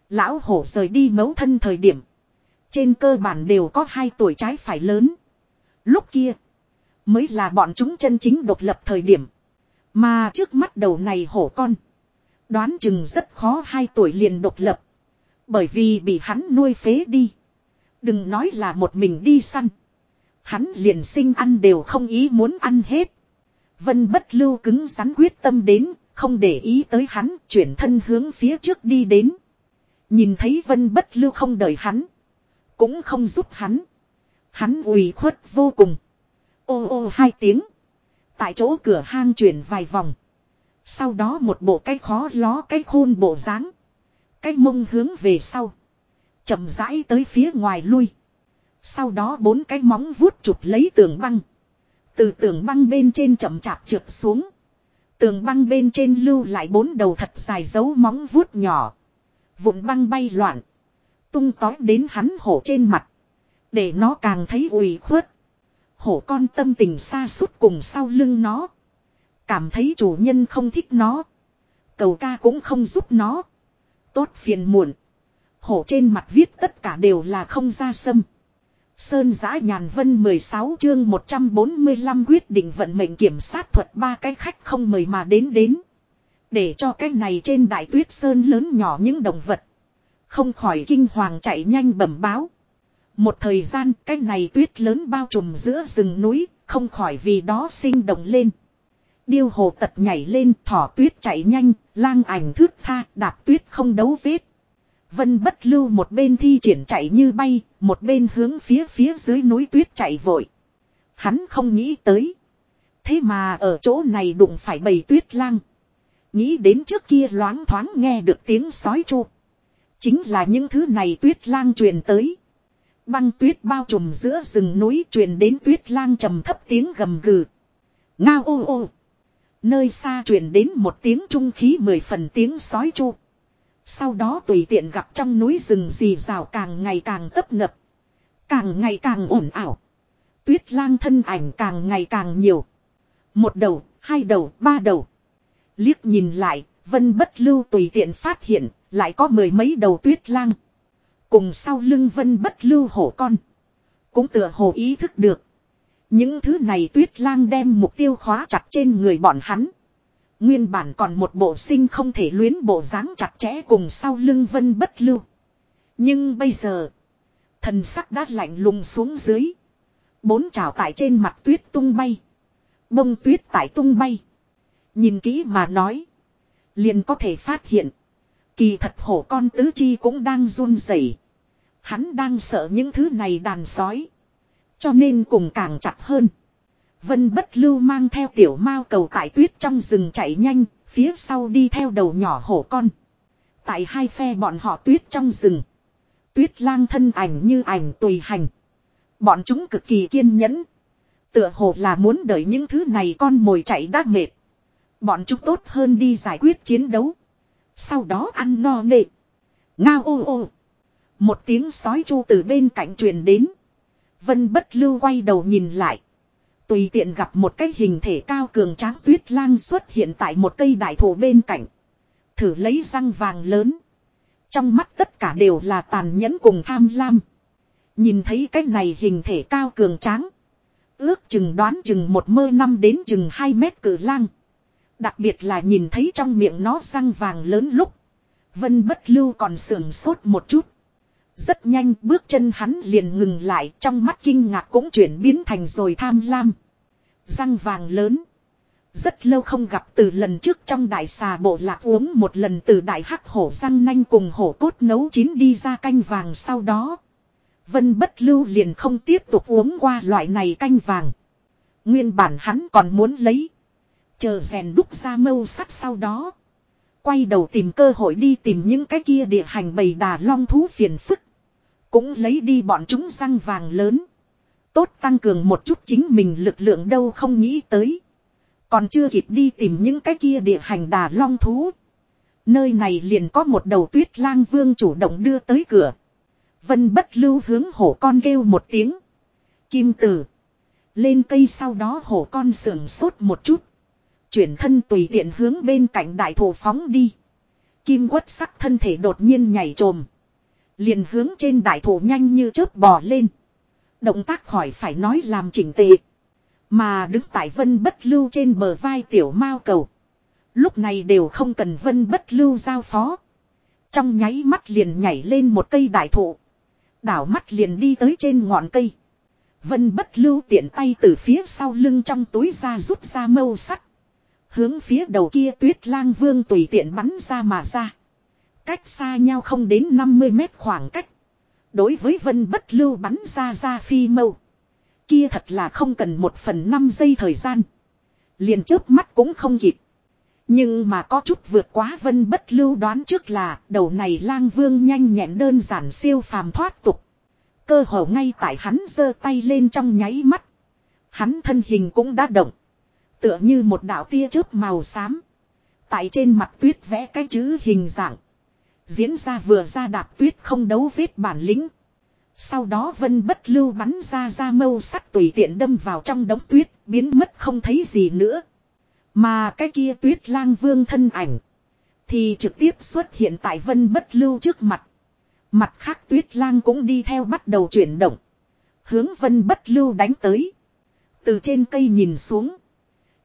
Lão hổ rời đi mấu thân thời điểm. Trên cơ bản đều có hai tuổi trái phải lớn. Lúc kia. Mới là bọn chúng chân chính độc lập thời điểm. Mà trước mắt đầu này hổ con. Đoán chừng rất khó hai tuổi liền độc lập. Bởi vì bị hắn nuôi phế đi. Đừng nói là một mình đi săn. Hắn liền sinh ăn đều không ý muốn ăn hết. Vân bất lưu cứng rắn quyết tâm đến, không để ý tới hắn, chuyển thân hướng phía trước đi đến. Nhìn thấy vân bất lưu không đợi hắn. Cũng không giúp hắn. Hắn ủy khuất vô cùng. Ô ô hai tiếng. Tại chỗ cửa hang chuyển vài vòng. Sau đó một bộ cái khó ló cái khôn bộ dáng Cái mông hướng về sau. chậm rãi tới phía ngoài lui. Sau đó bốn cái móng vuốt chụp lấy tường băng. Từ tường băng bên trên chậm chạp trượt xuống. Tường băng bên trên lưu lại bốn đầu thật dài dấu móng vuốt nhỏ. Vụn băng bay loạn. Tung tói đến hắn hổ trên mặt. Để nó càng thấy ủy khuất. Hổ con tâm tình xa suốt cùng sau lưng nó. Cảm thấy chủ nhân không thích nó. Cầu ca cũng không giúp nó. Tốt phiền muộn. Hổ trên mặt viết tất cả đều là không ra sâm. Sơn giã nhàn vân 16 chương 145 quyết định vận mệnh kiểm sát thuật ba cái khách không mời mà đến đến. Để cho cái này trên đại tuyết sơn lớn nhỏ những động vật. Không khỏi kinh hoàng chạy nhanh bẩm báo. Một thời gian cái này tuyết lớn bao trùm giữa rừng núi, không khỏi vì đó sinh động lên. Điêu hồ tật nhảy lên thỏ tuyết chạy nhanh, lang ảnh thước tha, đạp tuyết không đấu vết. Vân bất lưu một bên thi triển chạy như bay, một bên hướng phía phía dưới núi tuyết chạy vội. Hắn không nghĩ tới. Thế mà ở chỗ này đụng phải bầy tuyết lang. Nghĩ đến trước kia loáng thoáng nghe được tiếng sói chu. Chính là những thứ này tuyết lang truyền tới. Băng tuyết bao trùm giữa rừng núi truyền đến tuyết lang trầm thấp tiếng gầm gừ. Ngao ô ô. Nơi xa truyền đến một tiếng trung khí mười phần tiếng sói chu. Sau đó tùy tiện gặp trong núi rừng rì rào càng ngày càng tấp nập. Càng ngày càng ồn ảo. Tuyết lang thân ảnh càng ngày càng nhiều. Một đầu, hai đầu, ba đầu. Liếc nhìn lại, vân bất lưu tùy tiện phát hiện, lại có mười mấy đầu tuyết lang. Cùng sau lưng vân bất lưu hổ con. Cũng tựa hồ ý thức được. Những thứ này tuyết lang đem mục tiêu khóa chặt trên người bọn hắn. Nguyên bản còn một bộ sinh không thể luyến bộ dáng chặt chẽ cùng sau lưng vân bất lưu. Nhưng bây giờ, thần sắc đã lạnh lùng xuống dưới. Bốn trào tại trên mặt tuyết tung bay. Bông tuyết tại tung bay. Nhìn kỹ mà nói. Liền có thể phát hiện. Kỳ thật hổ con tứ chi cũng đang run rẩy. Hắn đang sợ những thứ này đàn sói. Cho nên cùng càng chặt hơn. Vân bất lưu mang theo tiểu mao cầu tại tuyết trong rừng chạy nhanh, phía sau đi theo đầu nhỏ hổ con. Tại hai phe bọn họ tuyết trong rừng. Tuyết lang thân ảnh như ảnh tùy hành. Bọn chúng cực kỳ kiên nhẫn. Tựa hồ là muốn đợi những thứ này con mồi chạy đã mệt. Bọn chúng tốt hơn đi giải quyết chiến đấu. Sau đó ăn no nệ. Ngao ô ô. Một tiếng sói chu từ bên cạnh truyền đến. Vân bất lưu quay đầu nhìn lại. Tùy tiện gặp một cái hình thể cao cường tráng tuyết lang xuất hiện tại một cây đại thụ bên cạnh. Thử lấy răng vàng lớn. Trong mắt tất cả đều là tàn nhẫn cùng tham lam. Nhìn thấy cái này hình thể cao cường tráng. Ước chừng đoán chừng một mơ năm đến chừng hai mét cử lang. Đặc biệt là nhìn thấy trong miệng nó răng vàng lớn lúc. Vân bất lưu còn sưởng sốt một chút. Rất nhanh bước chân hắn liền ngừng lại, trong mắt kinh ngạc cũng chuyển biến thành rồi tham lam. Răng vàng lớn. Rất lâu không gặp từ lần trước trong đại xà bộ lạc uống một lần từ đại hắc hổ răng nanh cùng hổ cốt nấu chín đi ra canh vàng sau đó. Vân bất lưu liền không tiếp tục uống qua loại này canh vàng. Nguyên bản hắn còn muốn lấy. Chờ rèn đúc ra mâu sắt sau đó. Quay đầu tìm cơ hội đi tìm những cái kia địa hành bầy đà long thú phiền phức. Cũng lấy đi bọn chúng răng vàng lớn. Tốt tăng cường một chút chính mình lực lượng đâu không nghĩ tới. Còn chưa kịp đi tìm những cái kia địa hành đà long thú. Nơi này liền có một đầu tuyết lang vương chủ động đưa tới cửa. Vân bất lưu hướng hổ con kêu một tiếng. Kim tử. Lên cây sau đó hổ con sưởng sốt một chút. Chuyển thân tùy tiện hướng bên cạnh đại thổ phóng đi. Kim quất sắc thân thể đột nhiên nhảy trồm. Liền hướng trên đại thổ nhanh như chớp bò lên. Động tác khỏi phải nói làm chỉnh tề. Mà đứng tại vân bất lưu trên bờ vai tiểu mao cầu. Lúc này đều không cần vân bất lưu giao phó. Trong nháy mắt liền nhảy lên một cây đại thụ. Đảo mắt liền đi tới trên ngọn cây. Vân bất lưu tiện tay từ phía sau lưng trong túi ra rút ra mâu sắt. Hướng phía đầu kia tuyết lang vương tùy tiện bắn ra mà ra. Cách xa nhau không đến 50 mét khoảng cách. Đối với vân bất lưu bắn ra ra phi mâu. Kia thật là không cần một phần năm giây thời gian. Liền chớp mắt cũng không kịp. Nhưng mà có chút vượt quá vân bất lưu đoán trước là đầu này lang vương nhanh nhẹn đơn giản siêu phàm thoát tục. Cơ hồ ngay tại hắn giơ tay lên trong nháy mắt. Hắn thân hình cũng đã động. Tựa như một đạo tia chớp màu xám. Tại trên mặt tuyết vẽ cái chữ hình dạng. Diễn ra vừa ra đạp tuyết không đấu vết bản lĩnh. Sau đó vân bất lưu bắn ra ra mâu sắt tùy tiện đâm vào trong đống tuyết, biến mất không thấy gì nữa. Mà cái kia tuyết lang vương thân ảnh. Thì trực tiếp xuất hiện tại vân bất lưu trước mặt. Mặt khác tuyết lang cũng đi theo bắt đầu chuyển động. Hướng vân bất lưu đánh tới. Từ trên cây nhìn xuống.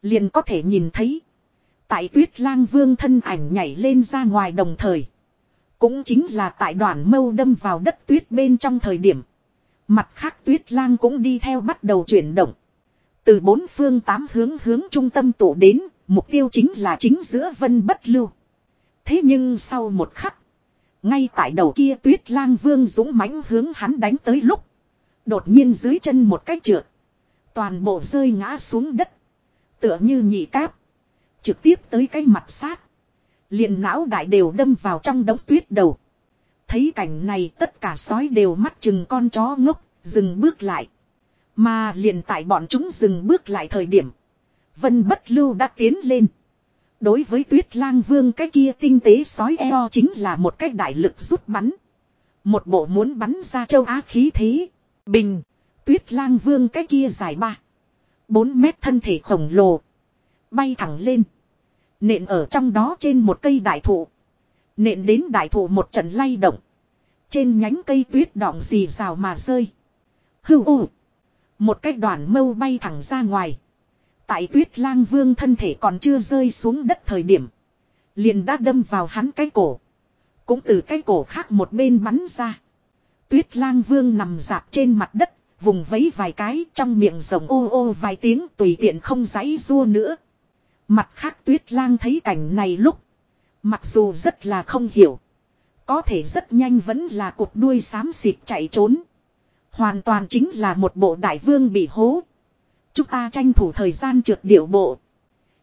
Liền có thể nhìn thấy. Tại tuyết lang vương thân ảnh nhảy lên ra ngoài đồng thời. Cũng chính là tại đoàn mâu đâm vào đất tuyết bên trong thời điểm. Mặt khác tuyết lang cũng đi theo bắt đầu chuyển động. Từ bốn phương tám hướng hướng trung tâm tụ đến, mục tiêu chính là chính giữa vân bất lưu. Thế nhưng sau một khắc, ngay tại đầu kia tuyết lang vương dũng mãnh hướng hắn đánh tới lúc. Đột nhiên dưới chân một cái trượt. Toàn bộ rơi ngã xuống đất. Tựa như nhị cáp. Trực tiếp tới cái mặt sát liền não đại đều đâm vào trong đống tuyết đầu. Thấy cảnh này tất cả sói đều mắt chừng con chó ngốc, dừng bước lại. Mà liền tại bọn chúng dừng bước lại thời điểm. Vân bất lưu đã tiến lên. Đối với tuyết lang vương cái kia tinh tế sói eo chính là một cái đại lực rút bắn. Một bộ muốn bắn ra châu Á khí thế. Bình. Tuyết lang vương cái kia dài ba. bốn mét thân thể khổng lồ. Bay thẳng lên. Nện ở trong đó trên một cây đại thụ. Nện đến đại thụ một trận lay động. Trên nhánh cây tuyết đọng xì rào mà rơi. Hưu ô. Một cái đoàn mâu bay thẳng ra ngoài. Tại tuyết lang vương thân thể còn chưa rơi xuống đất thời điểm. Liền đã đâm vào hắn cái cổ. Cũng từ cái cổ khác một bên bắn ra. Tuyết lang vương nằm dạp trên mặt đất. Vùng vấy vài cái trong miệng rồng ô ô vài tiếng tùy tiện không giấy rua nữa. Mặt khác tuyết lang thấy cảnh này lúc. Mặc dù rất là không hiểu. Có thể rất nhanh vẫn là cục đuôi xám xịt chạy trốn. Hoàn toàn chính là một bộ đại vương bị hố. Chúng ta tranh thủ thời gian trượt điệu bộ.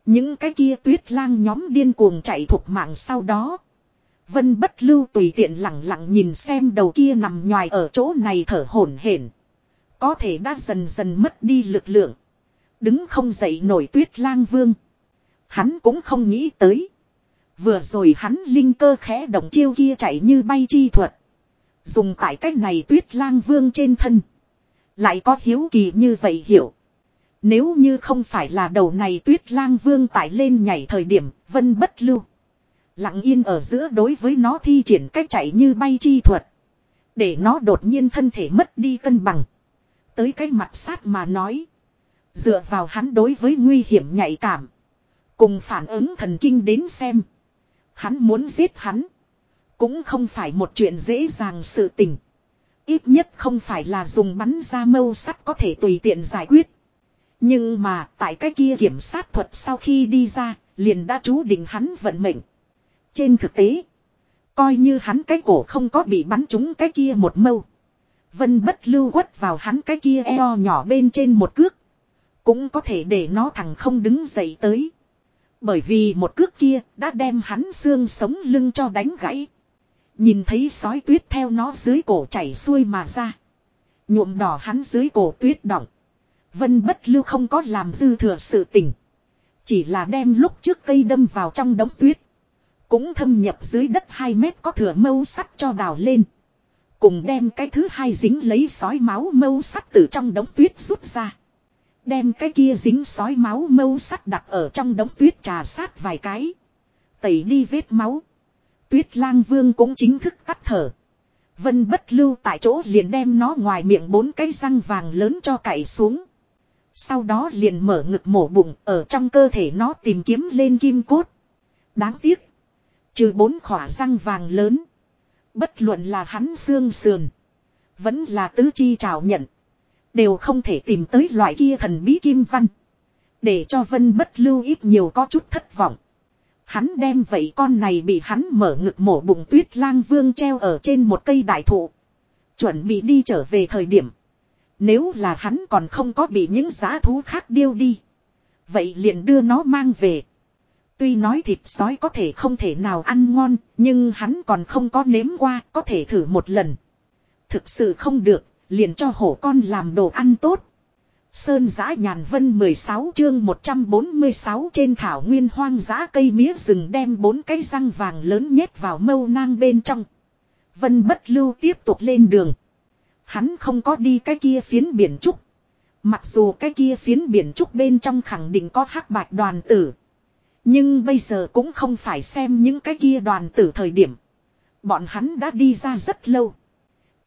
Những cái kia tuyết lang nhóm điên cuồng chạy thuộc mạng sau đó. Vân bất lưu tùy tiện lặng lặng nhìn xem đầu kia nằm nhòi ở chỗ này thở hổn hển. Có thể đã dần dần mất đi lực lượng. Đứng không dậy nổi tuyết lang vương. Hắn cũng không nghĩ tới. Vừa rồi hắn linh cơ khẽ động chiêu kia chạy như bay chi thuật. Dùng tại cách này tuyết lang vương trên thân. Lại có hiếu kỳ như vậy hiểu. Nếu như không phải là đầu này tuyết lang vương tải lên nhảy thời điểm, vân bất lưu. Lặng yên ở giữa đối với nó thi triển cách chạy như bay chi thuật. Để nó đột nhiên thân thể mất đi cân bằng. Tới cái mặt sát mà nói. Dựa vào hắn đối với nguy hiểm nhạy cảm. Cùng phản ứng thần kinh đến xem. Hắn muốn giết hắn. Cũng không phải một chuyện dễ dàng sự tình. Ít nhất không phải là dùng bắn ra mâu sắt có thể tùy tiện giải quyết. Nhưng mà tại cái kia kiểm sát thuật sau khi đi ra, liền đã chú định hắn vận mệnh. Trên thực tế, coi như hắn cái cổ không có bị bắn trúng cái kia một mâu. Vân bất lưu quất vào hắn cái kia eo nhỏ bên trên một cước. Cũng có thể để nó thẳng không đứng dậy tới. Bởi vì một cước kia đã đem hắn xương sống lưng cho đánh gãy. Nhìn thấy sói tuyết theo nó dưới cổ chảy xuôi mà ra. Nhuộm đỏ hắn dưới cổ tuyết đọng. Vân bất lưu không có làm dư thừa sự tình. Chỉ là đem lúc trước cây đâm vào trong đống tuyết. Cũng thâm nhập dưới đất 2 mét có thừa mâu sắt cho đào lên. Cùng đem cái thứ hai dính lấy sói máu mâu sắt từ trong đống tuyết rút ra. Đem cái kia dính sói máu mâu sắt đặt ở trong đống tuyết trà sát vài cái. Tẩy đi vết máu. Tuyết lang vương cũng chính thức tắt thở. Vân bất lưu tại chỗ liền đem nó ngoài miệng bốn cái răng vàng lớn cho cậy xuống. Sau đó liền mở ngực mổ bụng, ở trong cơ thể nó tìm kiếm lên kim cốt. Đáng tiếc. Trừ bốn khỏa răng vàng lớn. Bất luận là hắn xương sườn. Vẫn là tứ chi trào nhận. Đều không thể tìm tới loại kia thần bí kim văn. Để cho vân bất lưu ít nhiều có chút thất vọng. Hắn đem vậy con này bị hắn mở ngực mổ bụng tuyết lang vương treo ở trên một cây đại thụ. Chuẩn bị đi trở về thời điểm. Nếu là hắn còn không có bị những giá thú khác điêu đi. Vậy liền đưa nó mang về. Tuy nói thịt sói có thể không thể nào ăn ngon, nhưng hắn còn không có nếm qua, có thể thử một lần. Thực sự không được, liền cho hổ con làm đồ ăn tốt. Sơn giã nhàn vân 16 chương 146 trên thảo nguyên hoang dã cây mía rừng đem bốn cái răng vàng lớn nhét vào mâu nang bên trong. Vân bất lưu tiếp tục lên đường. Hắn không có đi cái kia phiến biển trúc. Mặc dù cái kia phiến biển trúc bên trong khẳng định có hắc bạch đoàn tử. Nhưng bây giờ cũng không phải xem những cái kia đoàn tử thời điểm. Bọn hắn đã đi ra rất lâu.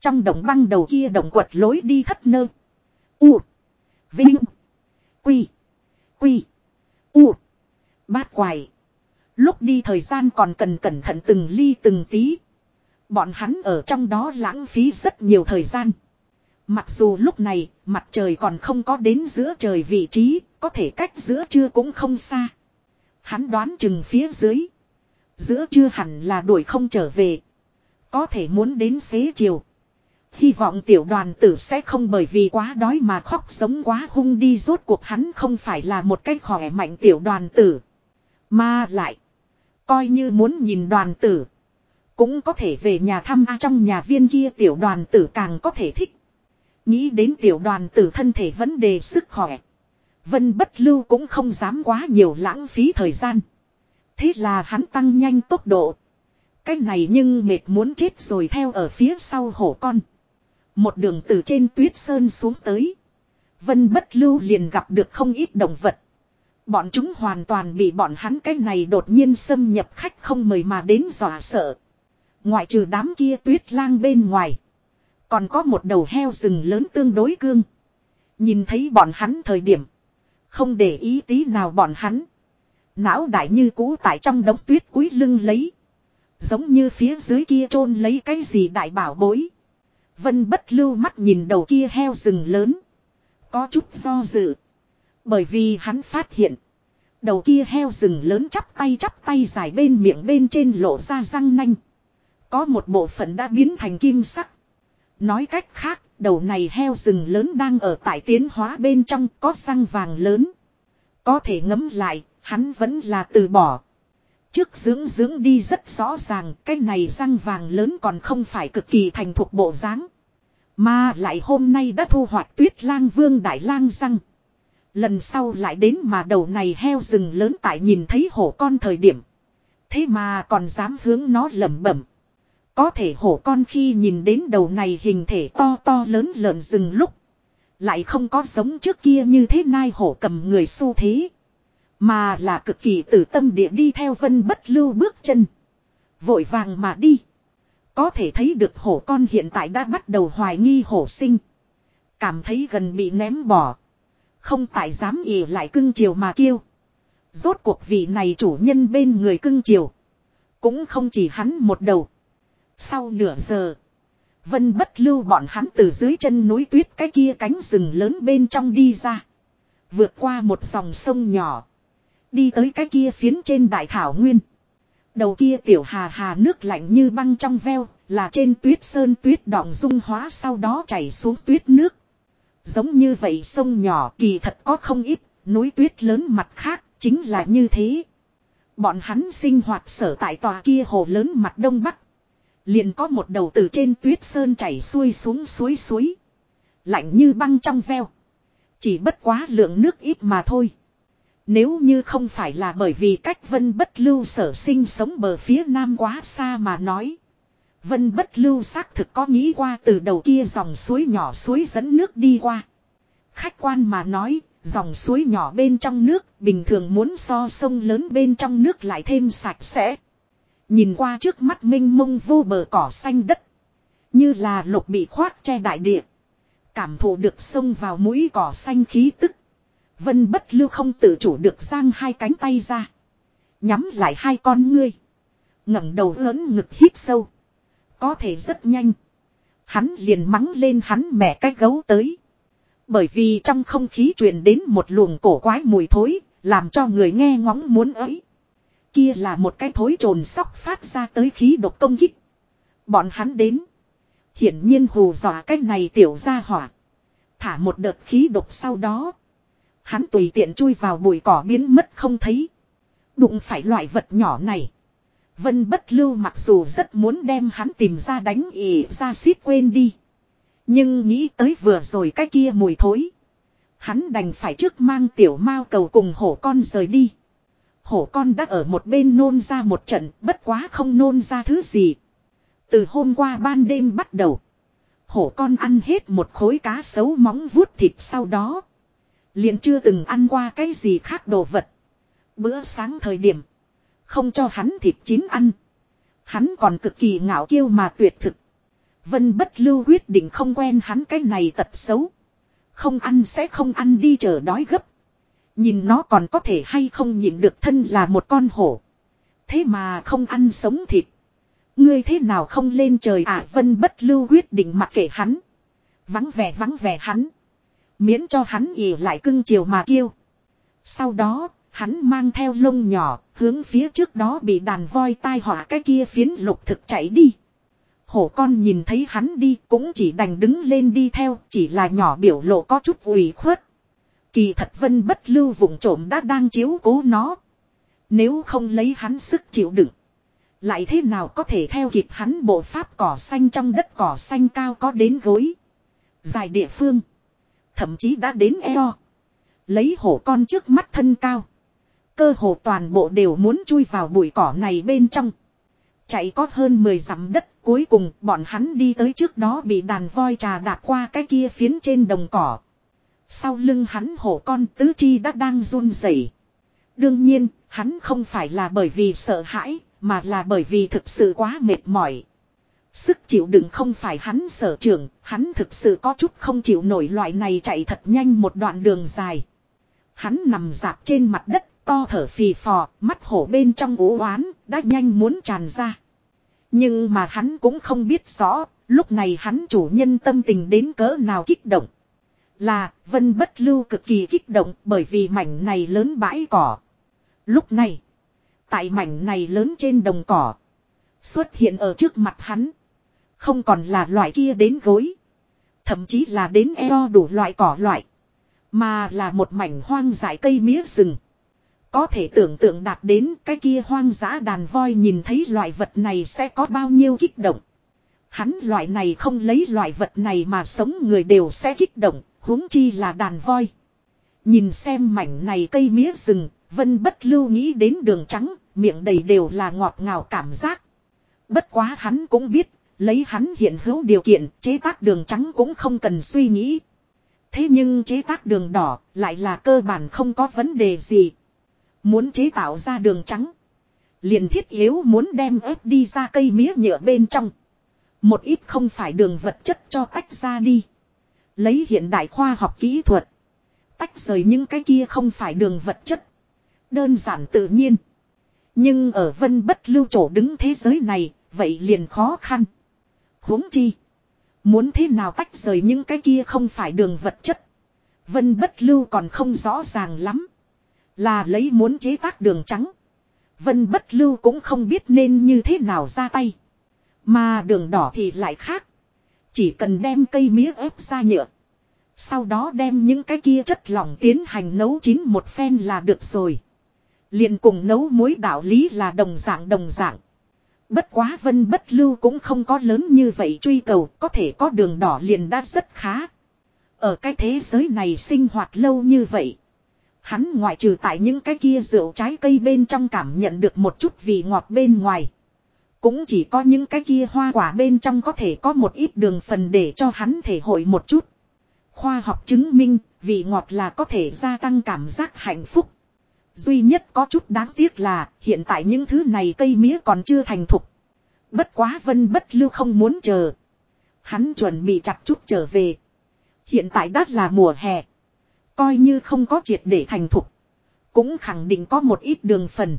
Trong đồng băng đầu kia đồng quật lối đi thất nơ. U. Vinh. Quy. Quy. U. Bát quài. Lúc đi thời gian còn cần cẩn thận từng ly từng tí. Bọn hắn ở trong đó lãng phí rất nhiều thời gian. Mặc dù lúc này mặt trời còn không có đến giữa trời vị trí, có thể cách giữa trưa cũng không xa. Hắn đoán chừng phía dưới. Giữa trưa hẳn là đuổi không trở về. Có thể muốn đến xế chiều. Hy vọng tiểu đoàn tử sẽ không bởi vì quá đói mà khóc sống quá hung đi, rốt cuộc hắn không phải là một cái khỏe mạnh tiểu đoàn tử. Mà lại. Coi như muốn nhìn đoàn tử. Cũng có thể về nhà thăm A trong nhà viên kia tiểu đoàn tử càng có thể thích. Nghĩ đến tiểu đoàn tử thân thể vấn đề sức khỏe. Vân bất lưu cũng không dám quá nhiều lãng phí thời gian. Thế là hắn tăng nhanh tốc độ. Cái này nhưng mệt muốn chết rồi theo ở phía sau hổ con. Một đường từ trên tuyết sơn xuống tới. Vân bất lưu liền gặp được không ít động vật. Bọn chúng hoàn toàn bị bọn hắn cái này đột nhiên xâm nhập khách không mời mà đến dọa sợ. Ngoại trừ đám kia tuyết lang bên ngoài. Còn có một đầu heo rừng lớn tương đối cương. Nhìn thấy bọn hắn thời điểm. Không để ý tí nào bọn hắn. Não đại như cũ tại trong đống tuyết cúi lưng lấy. Giống như phía dưới kia chôn lấy cái gì đại bảo bối. Vân bất lưu mắt nhìn đầu kia heo rừng lớn. Có chút do dự. Bởi vì hắn phát hiện. Đầu kia heo rừng lớn chắp tay chắp tay dài bên miệng bên trên lộ ra răng nanh. Có một bộ phận đã biến thành kim sắc. Nói cách khác, đầu này heo rừng lớn đang ở tại tiến hóa bên trong có răng vàng lớn. Có thể ngấm lại, hắn vẫn là từ bỏ. Trước dưỡng dưỡng đi rất rõ ràng, cái này răng vàng lớn còn không phải cực kỳ thành thuộc bộ dáng. Mà lại hôm nay đã thu hoạch tuyết lang vương đại lang răng. Lần sau lại đến mà đầu này heo rừng lớn tại nhìn thấy hổ con thời điểm. Thế mà còn dám hướng nó lẩm bẩm. Có thể hổ con khi nhìn đến đầu này hình thể to to lớn lợn rừng lúc. Lại không có giống trước kia như thế nai hổ cầm người xu thế. Mà là cực kỳ tử tâm địa đi theo vân bất lưu bước chân. Vội vàng mà đi. Có thể thấy được hổ con hiện tại đã bắt đầu hoài nghi hổ sinh. Cảm thấy gần bị ném bỏ. Không tại dám ỉ lại cưng chiều mà kêu. Rốt cuộc vị này chủ nhân bên người cưng chiều. Cũng không chỉ hắn một đầu. Sau nửa giờ. Vân bất lưu bọn hắn từ dưới chân núi tuyết cái kia cánh rừng lớn bên trong đi ra. Vượt qua một dòng sông nhỏ. Đi tới cái kia phiến trên đại thảo nguyên. Đầu kia tiểu hà hà nước lạnh như băng trong veo, là trên tuyết sơn tuyết đọng dung hóa sau đó chảy xuống tuyết nước. Giống như vậy sông nhỏ kỳ thật có không ít, núi tuyết lớn mặt khác, chính là như thế. Bọn hắn sinh hoạt sở tại tòa kia hồ lớn mặt đông bắc. Liền có một đầu từ trên tuyết sơn chảy xuôi xuống suối suối. Lạnh như băng trong veo. Chỉ bất quá lượng nước ít mà thôi. Nếu như không phải là bởi vì cách vân bất lưu sở sinh sống bờ phía nam quá xa mà nói. Vân bất lưu xác thực có nghĩ qua từ đầu kia dòng suối nhỏ suối dẫn nước đi qua. Khách quan mà nói, dòng suối nhỏ bên trong nước bình thường muốn so sông lớn bên trong nước lại thêm sạch sẽ. Nhìn qua trước mắt minh mông vô bờ cỏ xanh đất. Như là lục bị khoát che đại địa. Cảm thụ được sông vào mũi cỏ xanh khí tức. Vân bất lưu không tự chủ được giang hai cánh tay ra. Nhắm lại hai con ngươi. ngẩng đầu lớn ngực hít sâu. Có thể rất nhanh. Hắn liền mắng lên hắn mẹ cái gấu tới. Bởi vì trong không khí truyền đến một luồng cổ quái mùi thối, làm cho người nghe ngóng muốn ấy. Kia là một cái thối trồn sóc phát ra tới khí độc công kích. Bọn hắn đến. Hiển nhiên hù dọa cái này tiểu ra hỏa. Thả một đợt khí độc sau đó. Hắn tùy tiện chui vào bụi cỏ biến mất không thấy. Đụng phải loại vật nhỏ này. Vân bất lưu mặc dù rất muốn đem hắn tìm ra đánh ỉ ra xít quên đi. Nhưng nghĩ tới vừa rồi cái kia mùi thối. Hắn đành phải trước mang tiểu mao cầu cùng hổ con rời đi. Hổ con đã ở một bên nôn ra một trận, bất quá không nôn ra thứ gì. Từ hôm qua ban đêm bắt đầu. Hổ con ăn hết một khối cá sấu móng vuốt thịt sau đó. Liền chưa từng ăn qua cái gì khác đồ vật. Bữa sáng thời điểm. Không cho hắn thịt chín ăn. Hắn còn cực kỳ ngạo kiêu mà tuyệt thực. Vân bất lưu quyết định không quen hắn cái này tật xấu. Không ăn sẽ không ăn đi chờ đói gấp. Nhìn nó còn có thể hay không nhịn được thân là một con hổ. Thế mà không ăn sống thịt. Ngươi thế nào không lên trời à vân bất lưu quyết định mặc kệ hắn. Vắng vẻ vắng vẻ hắn. Miễn cho hắn ỉ lại cưng chiều mà kêu. Sau đó, hắn mang theo lông nhỏ, hướng phía trước đó bị đàn voi tai họa cái kia phiến lục thực chạy đi. Hổ con nhìn thấy hắn đi cũng chỉ đành đứng lên đi theo, chỉ là nhỏ biểu lộ có chút ủy khuất. Kỳ thật vân bất lưu vùng trộm đã đang chiếu cố nó. Nếu không lấy hắn sức chịu đựng. Lại thế nào có thể theo kịp hắn bộ pháp cỏ xanh trong đất cỏ xanh cao có đến gối. Dài địa phương. Thậm chí đã đến eo. Lấy hổ con trước mắt thân cao. Cơ hồ toàn bộ đều muốn chui vào bụi cỏ này bên trong. Chạy có hơn 10 dặm đất cuối cùng bọn hắn đi tới trước đó bị đàn voi trà đạp qua cái kia phiến trên đồng cỏ. Sau lưng hắn hổ con tứ chi đã đang run rẩy. Đương nhiên, hắn không phải là bởi vì sợ hãi, mà là bởi vì thực sự quá mệt mỏi. Sức chịu đựng không phải hắn sở trường, hắn thực sự có chút không chịu nổi loại này chạy thật nhanh một đoạn đường dài. Hắn nằm dạp trên mặt đất, to thở phì phò, mắt hổ bên trong ố oán, đã nhanh muốn tràn ra. Nhưng mà hắn cũng không biết rõ, lúc này hắn chủ nhân tâm tình đến cỡ nào kích động. Là, vân bất lưu cực kỳ kích động bởi vì mảnh này lớn bãi cỏ. Lúc này, tại mảnh này lớn trên đồng cỏ, xuất hiện ở trước mặt hắn. Không còn là loại kia đến gối. Thậm chí là đến eo đủ loại cỏ loại. Mà là một mảnh hoang dại cây mía rừng. Có thể tưởng tượng đạt đến cái kia hoang dã đàn voi nhìn thấy loại vật này sẽ có bao nhiêu kích động. Hắn loại này không lấy loại vật này mà sống người đều sẽ kích động, huống chi là đàn voi. Nhìn xem mảnh này cây mía rừng, vân bất lưu nghĩ đến đường trắng, miệng đầy đều là ngọt ngào cảm giác. Bất quá hắn cũng biết, lấy hắn hiện hữu điều kiện, chế tác đường trắng cũng không cần suy nghĩ. Thế nhưng chế tác đường đỏ lại là cơ bản không có vấn đề gì. Muốn chế tạo ra đường trắng. Liền thiết yếu muốn đem ép đi ra cây mía nhựa bên trong. Một ít không phải đường vật chất cho tách ra đi. Lấy hiện đại khoa học kỹ thuật. Tách rời những cái kia không phải đường vật chất. Đơn giản tự nhiên. Nhưng ở vân bất lưu chỗ đứng thế giới này, vậy liền khó khăn huống chi. Muốn thế nào tách rời những cái kia không phải đường vật chất. Vân bất lưu còn không rõ ràng lắm. Là lấy muốn chế tác đường trắng. Vân bất lưu cũng không biết nên như thế nào ra tay. Mà đường đỏ thì lại khác. Chỉ cần đem cây mía ép ra nhựa. Sau đó đem những cái kia chất lỏng tiến hành nấu chín một phen là được rồi. liền cùng nấu muối đạo lý là đồng dạng đồng dạng. Bất quá vân bất lưu cũng không có lớn như vậy truy cầu có thể có đường đỏ liền đã rất khá. Ở cái thế giới này sinh hoạt lâu như vậy. Hắn ngoại trừ tại những cái kia rượu trái cây bên trong cảm nhận được một chút vị ngọt bên ngoài. Cũng chỉ có những cái kia hoa quả bên trong có thể có một ít đường phần để cho hắn thể hội một chút. Khoa học chứng minh, vị ngọt là có thể gia tăng cảm giác hạnh phúc. Duy nhất có chút đáng tiếc là hiện tại những thứ này cây mía còn chưa thành thục. Bất quá vân bất lưu không muốn chờ. Hắn chuẩn bị chặt chút trở về. Hiện tại đã là mùa hè. Coi như không có triệt để thành thục. Cũng khẳng định có một ít đường phần.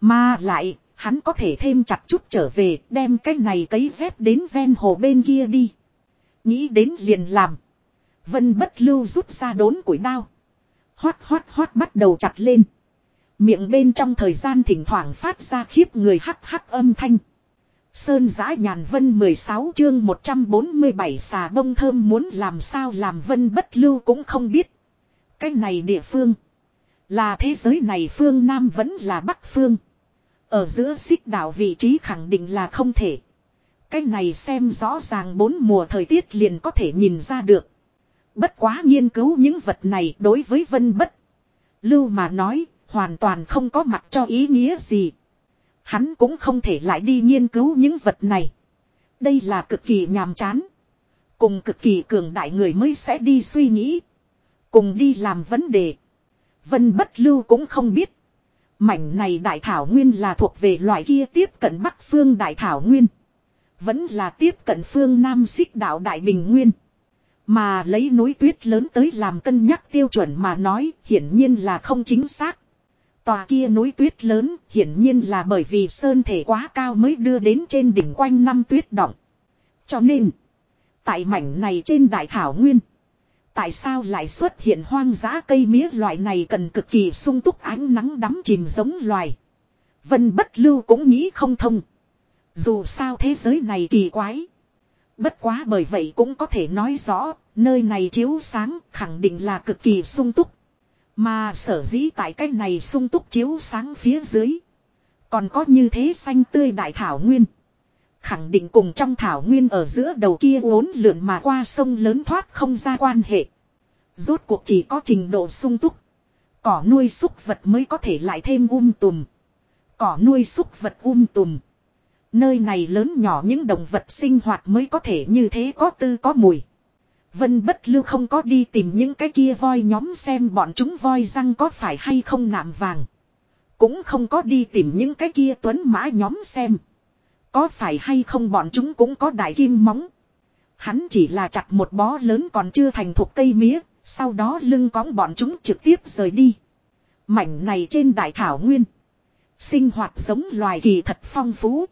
Mà lại, hắn có thể thêm chặt chút trở về, đem cái này cấy dép đến ven hồ bên kia đi. Nghĩ đến liền làm. Vân bất lưu rút ra đốn củi đao. Hoát hoát hoát bắt đầu chặt lên. Miệng bên trong thời gian thỉnh thoảng phát ra khiếp người hắc hắc âm thanh. Sơn giã nhàn vân 16 chương 147 xà bông thơm muốn làm sao làm vân bất lưu cũng không biết. Cái này địa phương. Là thế giới này phương Nam vẫn là Bắc phương. Ở giữa xích đảo vị trí khẳng định là không thể. Cái này xem rõ ràng bốn mùa thời tiết liền có thể nhìn ra được. Bất quá nghiên cứu những vật này đối với vân bất. Lưu mà nói, hoàn toàn không có mặt cho ý nghĩa gì. Hắn cũng không thể lại đi nghiên cứu những vật này. Đây là cực kỳ nhàm chán. Cùng cực kỳ cường đại người mới sẽ đi suy nghĩ. Cùng đi làm vấn đề. Vân bất lưu cũng không biết. Mảnh này đại thảo nguyên là thuộc về loại kia tiếp cận bắc phương đại thảo nguyên. Vẫn là tiếp cận phương nam xích đạo đại bình nguyên. Mà lấy núi tuyết lớn tới làm cân nhắc tiêu chuẩn mà nói, hiển nhiên là không chính xác. Tòa kia núi tuyết lớn hiển nhiên là bởi vì sơn thể quá cao mới đưa đến trên đỉnh quanh năm tuyết động. Cho nên, tại mảnh này trên đại thảo nguyên, tại sao lại xuất hiện hoang dã cây mía loại này cần cực kỳ sung túc ánh nắng đắm chìm giống loài. Vân bất lưu cũng nghĩ không thông. Dù sao thế giới này kỳ quái. Bất quá bởi vậy cũng có thể nói rõ, nơi này chiếu sáng khẳng định là cực kỳ sung túc. Mà sở dĩ tại cách này sung túc chiếu sáng phía dưới. Còn có như thế xanh tươi đại thảo nguyên. Khẳng định cùng trong thảo nguyên ở giữa đầu kia uốn lượn mà qua sông lớn thoát không ra quan hệ. Rốt cuộc chỉ có trình độ sung túc. Cỏ nuôi súc vật mới có thể lại thêm um tùm. Cỏ nuôi súc vật um tùm. Nơi này lớn nhỏ những động vật sinh hoạt mới có thể như thế có tư có mùi. Vân bất lưu không có đi tìm những cái kia voi nhóm xem bọn chúng voi răng có phải hay không nạm vàng. Cũng không có đi tìm những cái kia tuấn mã nhóm xem. Có phải hay không bọn chúng cũng có đại kim móng. Hắn chỉ là chặt một bó lớn còn chưa thành thuộc cây mía, sau đó lưng cõng bọn chúng trực tiếp rời đi. Mảnh này trên đại thảo nguyên. Sinh hoạt giống loài kỳ thật phong phú.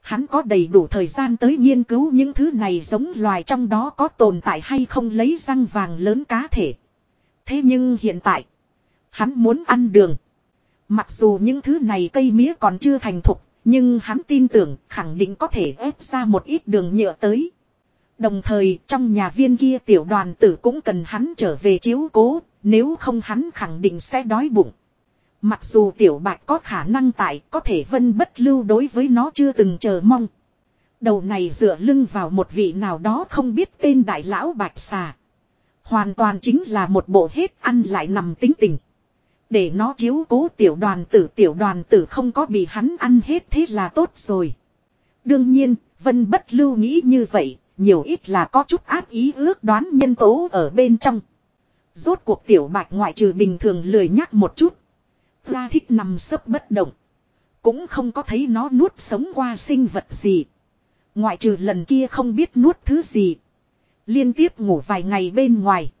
Hắn có đầy đủ thời gian tới nghiên cứu những thứ này giống loài trong đó có tồn tại hay không lấy răng vàng lớn cá thể. Thế nhưng hiện tại, hắn muốn ăn đường. Mặc dù những thứ này cây mía còn chưa thành thục, nhưng hắn tin tưởng khẳng định có thể ép ra một ít đường nhựa tới. Đồng thời trong nhà viên kia tiểu đoàn tử cũng cần hắn trở về chiếu cố, nếu không hắn khẳng định sẽ đói bụng. Mặc dù tiểu bạch có khả năng tại có thể vân bất lưu đối với nó chưa từng chờ mong. Đầu này dựa lưng vào một vị nào đó không biết tên đại lão bạch xà. Hoàn toàn chính là một bộ hết ăn lại nằm tính tình. Để nó chiếu cố tiểu đoàn tử tiểu đoàn tử không có bị hắn ăn hết thế là tốt rồi. Đương nhiên, Vân bất lưu nghĩ như vậy, nhiều ít là có chút áp ý ước đoán nhân tố ở bên trong. Rốt cuộc tiểu bạch ngoại trừ bình thường lười nhắc một chút. La thích nằm sấp bất động. Cũng không có thấy nó nuốt sống qua sinh vật gì. Ngoại trừ lần kia không biết nuốt thứ gì. Liên tiếp ngủ vài ngày bên ngoài.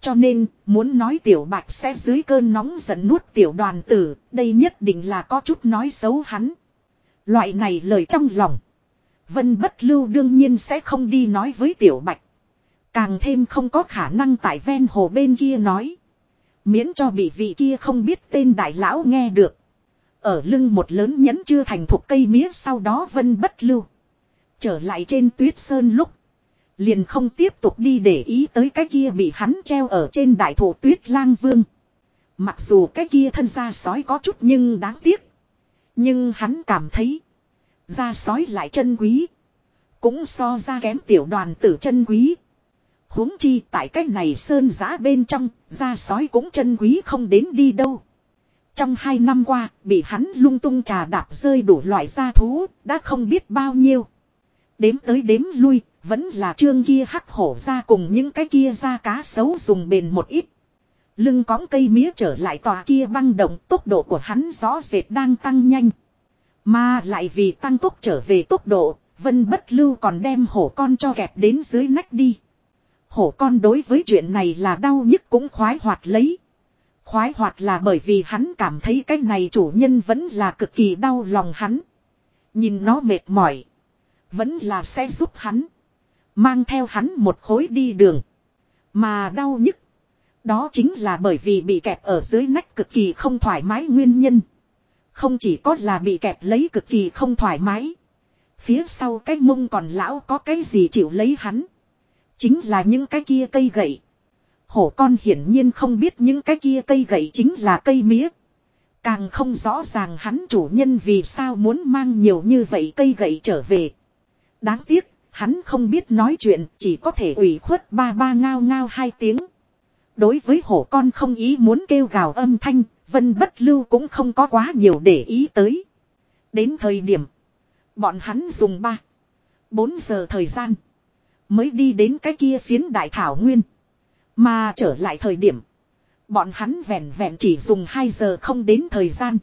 Cho nên, muốn nói tiểu bạch sẽ dưới cơn nóng giận nuốt tiểu đoàn tử, đây nhất định là có chút nói xấu hắn. Loại này lời trong lòng. Vân bất lưu đương nhiên sẽ không đi nói với tiểu bạch. Càng thêm không có khả năng tại ven hồ bên kia nói. Miễn cho bị vị kia không biết tên đại lão nghe được. Ở lưng một lớn nhẫn chưa thành thuộc cây mía sau đó vân bất lưu. Trở lại trên tuyết sơn lúc. Liền không tiếp tục đi để ý tới cái kia bị hắn treo ở trên đại thổ tuyết lang vương. Mặc dù cái kia thân ra sói có chút nhưng đáng tiếc. Nhưng hắn cảm thấy. Ra sói lại chân quý. Cũng so ra kém tiểu đoàn tử chân quý huống chi tại cái này sơn giã bên trong, da sói cũng chân quý không đến đi đâu. Trong hai năm qua, bị hắn lung tung trà đạp rơi đủ loại gia thú, đã không biết bao nhiêu. Đếm tới đếm lui, vẫn là trương kia hắc hổ ra cùng những cái kia da cá xấu dùng bền một ít. Lưng cõng cây mía trở lại tòa kia băng động tốc độ của hắn rõ rệt đang tăng nhanh. Mà lại vì tăng tốc trở về tốc độ, vân bất lưu còn đem hổ con cho kẹp đến dưới nách đi. Hổ con đối với chuyện này là đau nhất cũng khoái hoạt lấy. Khoái hoạt là bởi vì hắn cảm thấy cái này chủ nhân vẫn là cực kỳ đau lòng hắn. Nhìn nó mệt mỏi. Vẫn là sẽ giúp hắn. Mang theo hắn một khối đi đường. Mà đau nhất. Đó chính là bởi vì bị kẹp ở dưới nách cực kỳ không thoải mái nguyên nhân. Không chỉ có là bị kẹp lấy cực kỳ không thoải mái. Phía sau cái mông còn lão có cái gì chịu lấy hắn. Chính là những cái kia cây gậy. Hổ con hiển nhiên không biết những cái kia cây gậy chính là cây mía. Càng không rõ ràng hắn chủ nhân vì sao muốn mang nhiều như vậy cây gậy trở về. Đáng tiếc, hắn không biết nói chuyện, chỉ có thể ủy khuất ba ba ngao ngao hai tiếng. Đối với hổ con không ý muốn kêu gào âm thanh, vân bất lưu cũng không có quá nhiều để ý tới. Đến thời điểm, bọn hắn dùng ba, bốn giờ thời gian. Mới đi đến cái kia phiến đại thảo nguyên. Mà trở lại thời điểm. Bọn hắn vẹn vẹn chỉ dùng 2 giờ không đến thời gian.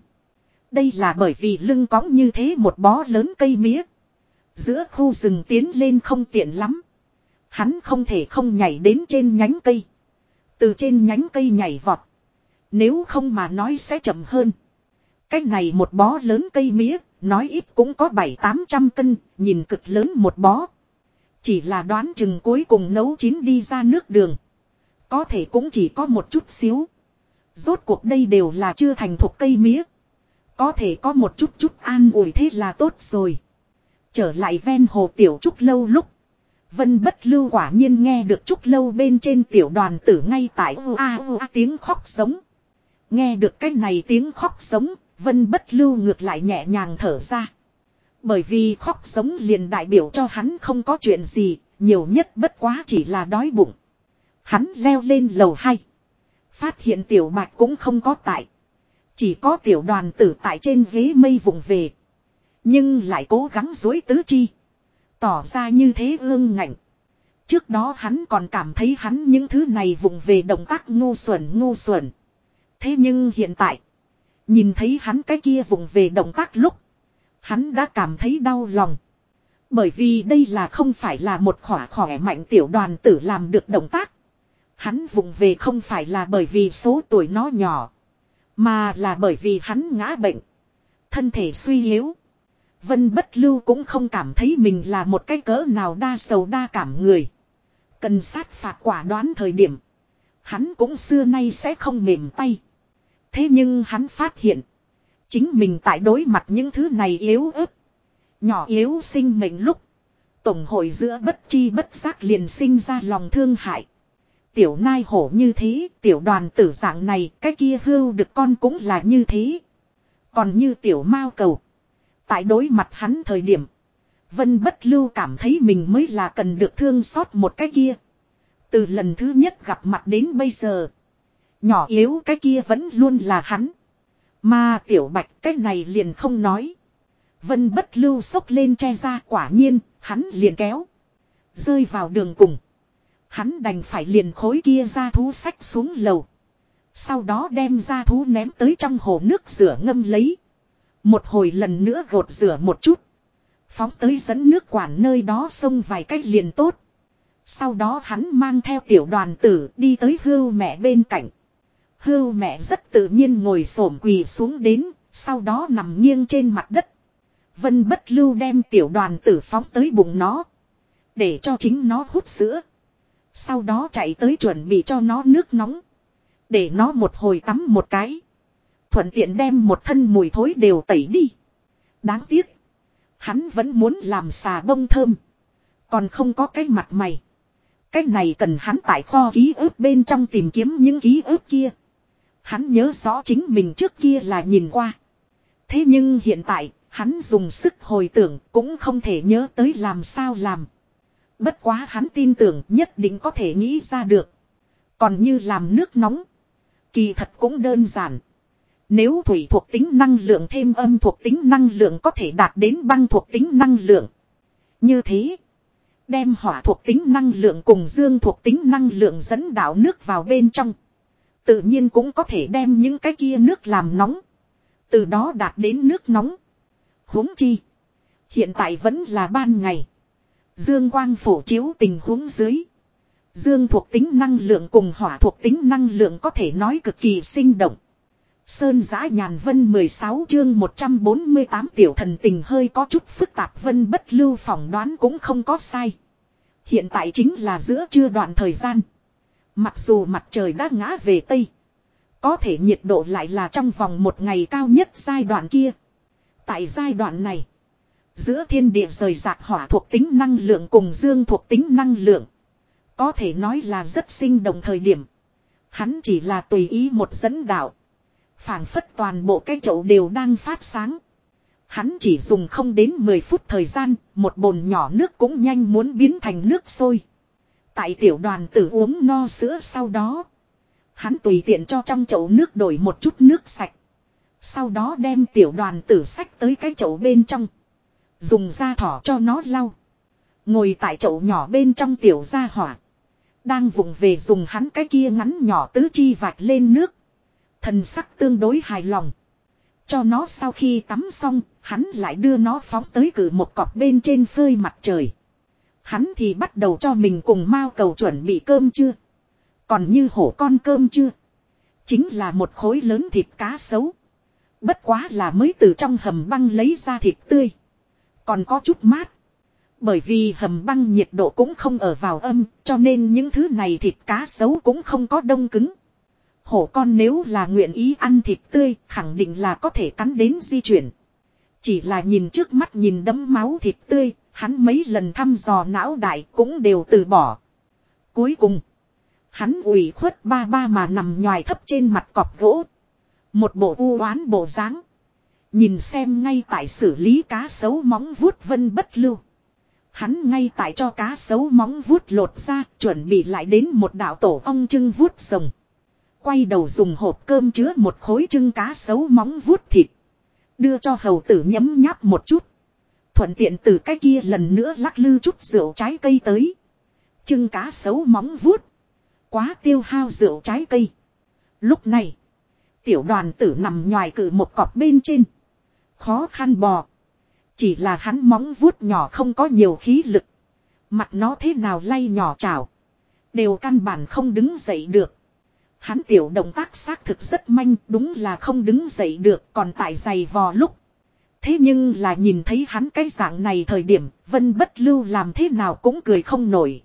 Đây là bởi vì lưng cóng như thế một bó lớn cây mía. Giữa khu rừng tiến lên không tiện lắm. Hắn không thể không nhảy đến trên nhánh cây. Từ trên nhánh cây nhảy vọt. Nếu không mà nói sẽ chậm hơn. Cách này một bó lớn cây mía, nói ít cũng có 7-800 cân, nhìn cực lớn một bó. Chỉ là đoán chừng cuối cùng nấu chín đi ra nước đường. Có thể cũng chỉ có một chút xíu. Rốt cuộc đây đều là chưa thành thục cây mía. Có thể có một chút chút an ủi thế là tốt rồi. Trở lại ven hồ tiểu trúc lâu lúc. Vân bất lưu quả nhiên nghe được trúc lâu bên trên tiểu đoàn tử ngay tại u a u a tiếng khóc sống. Nghe được cái này tiếng khóc sống, vân bất lưu ngược lại nhẹ nhàng thở ra. Bởi vì khóc sống liền đại biểu cho hắn không có chuyện gì, nhiều nhất bất quá chỉ là đói bụng. Hắn leo lên lầu hai. Phát hiện tiểu bạch cũng không có tại. Chỉ có tiểu đoàn tử tại trên ghế mây vùng về. Nhưng lại cố gắng dối tứ chi. Tỏ ra như thế ương ngạnh. Trước đó hắn còn cảm thấy hắn những thứ này vùng về động tác ngu xuẩn ngu xuẩn. Thế nhưng hiện tại. Nhìn thấy hắn cái kia vùng về động tác lúc. Hắn đã cảm thấy đau lòng. Bởi vì đây là không phải là một khỏa khỏe mạnh tiểu đoàn tử làm được động tác. Hắn vùng về không phải là bởi vì số tuổi nó nhỏ. Mà là bởi vì hắn ngã bệnh. Thân thể suy yếu. Vân bất lưu cũng không cảm thấy mình là một cái cỡ nào đa sầu đa cảm người. Cần sát phạt quả đoán thời điểm. Hắn cũng xưa nay sẽ không mềm tay. Thế nhưng hắn phát hiện. Chính mình tại đối mặt những thứ này yếu ớt. Nhỏ yếu sinh mệnh lúc. Tổng hội giữa bất chi bất giác liền sinh ra lòng thương hại. Tiểu nai hổ như thế, tiểu đoàn tử dạng này, cái kia hưu được con cũng là như thế. Còn như tiểu mao cầu. Tại đối mặt hắn thời điểm. Vân bất lưu cảm thấy mình mới là cần được thương xót một cái kia. Từ lần thứ nhất gặp mặt đến bây giờ. Nhỏ yếu cái kia vẫn luôn là hắn. Mà tiểu bạch cái này liền không nói. Vân bất lưu sốc lên che ra quả nhiên, hắn liền kéo. Rơi vào đường cùng. Hắn đành phải liền khối kia ra thú sách xuống lầu. Sau đó đem ra thú ném tới trong hồ nước rửa ngâm lấy. Một hồi lần nữa gột rửa một chút. Phóng tới dẫn nước quản nơi đó xông vài cách liền tốt. Sau đó hắn mang theo tiểu đoàn tử đi tới hưu mẹ bên cạnh. Hưu mẹ rất tự nhiên ngồi xổm quỳ xuống đến, sau đó nằm nghiêng trên mặt đất. Vân bất lưu đem tiểu đoàn tử phóng tới bụng nó. Để cho chính nó hút sữa. Sau đó chạy tới chuẩn bị cho nó nước nóng. Để nó một hồi tắm một cái. Thuận tiện đem một thân mùi thối đều tẩy đi. Đáng tiếc. Hắn vẫn muốn làm xà bông thơm. Còn không có cái mặt mày. Cái này cần hắn tại kho ký ức bên trong tìm kiếm những ký ức kia. Hắn nhớ rõ chính mình trước kia là nhìn qua. Thế nhưng hiện tại, hắn dùng sức hồi tưởng cũng không thể nhớ tới làm sao làm. Bất quá hắn tin tưởng nhất định có thể nghĩ ra được. Còn như làm nước nóng. Kỳ thật cũng đơn giản. Nếu thủy thuộc tính năng lượng thêm âm thuộc tính năng lượng có thể đạt đến băng thuộc tính năng lượng. Như thế. Đem hỏa thuộc tính năng lượng cùng dương thuộc tính năng lượng dẫn đạo nước vào bên trong. Tự nhiên cũng có thể đem những cái kia nước làm nóng. Từ đó đạt đến nước nóng. huống chi. Hiện tại vẫn là ban ngày. Dương quang phổ chiếu tình huống dưới. Dương thuộc tính năng lượng cùng hỏa thuộc tính năng lượng có thể nói cực kỳ sinh động. Sơn giã nhàn vân 16 chương 148 tiểu thần tình hơi có chút phức tạp vân bất lưu phỏng đoán cũng không có sai. Hiện tại chính là giữa trưa đoạn thời gian. Mặc dù mặt trời đã ngã về Tây. Có thể nhiệt độ lại là trong vòng một ngày cao nhất giai đoạn kia. Tại giai đoạn này. Giữa thiên địa rời rạc hỏa thuộc tính năng lượng cùng dương thuộc tính năng lượng. Có thể nói là rất sinh động thời điểm. Hắn chỉ là tùy ý một dẫn đạo phảng phất toàn bộ cái chậu đều đang phát sáng. Hắn chỉ dùng không đến 10 phút thời gian, một bồn nhỏ nước cũng nhanh muốn biến thành nước sôi. Tại tiểu đoàn tử uống no sữa sau đó. Hắn tùy tiện cho trong chậu nước đổi một chút nước sạch. Sau đó đem tiểu đoàn tử sách tới cái chậu bên trong. Dùng da thỏ cho nó lau. Ngồi tại chậu nhỏ bên trong tiểu gia hỏa. Đang vùng về dùng hắn cái kia ngắn nhỏ tứ chi vạch lên nước. Thần sắc tương đối hài lòng. Cho nó sau khi tắm xong, hắn lại đưa nó phóng tới cử một cọp bên trên phơi mặt trời. Hắn thì bắt đầu cho mình cùng Mao cầu chuẩn bị cơm chưa. Còn như hổ con cơm chưa. Chính là một khối lớn thịt cá sấu. Bất quá là mới từ trong hầm băng lấy ra thịt tươi. Còn có chút mát. Bởi vì hầm băng nhiệt độ cũng không ở vào âm, cho nên những thứ này thịt cá sấu cũng không có đông cứng. Hổ con nếu là nguyện ý ăn thịt tươi, khẳng định là có thể cắn đến di chuyển. Chỉ là nhìn trước mắt nhìn đấm máu thịt tươi, hắn mấy lần thăm dò não đại cũng đều từ bỏ. Cuối cùng, hắn ủy khuất ba ba mà nằm nhòi thấp trên mặt cọp gỗ. Một bộ u oán bộ dáng Nhìn xem ngay tại xử lý cá sấu móng vuốt vân bất lưu. Hắn ngay tại cho cá sấu móng vuốt lột ra, chuẩn bị lại đến một đạo tổ ong trưng vuốt rồng. Quay đầu dùng hộp cơm chứa một khối trưng cá sấu móng vuốt thịt. Đưa cho hầu tử nhấm nháp một chút. Thuận tiện từ cái kia lần nữa lắc lư chút rượu trái cây tới. Trưng cá sấu móng vuốt. Quá tiêu hao rượu trái cây. Lúc này. Tiểu đoàn tử nằm nhòi cử một cọp bên trên. Khó khăn bò. Chỉ là hắn móng vuốt nhỏ không có nhiều khí lực. Mặt nó thế nào lay nhỏ chảo. Đều căn bản không đứng dậy được. Hắn tiểu động tác xác thực rất manh, đúng là không đứng dậy được, còn tại giày vò lúc. Thế nhưng là nhìn thấy hắn cái dạng này thời điểm vân bất lưu làm thế nào cũng cười không nổi.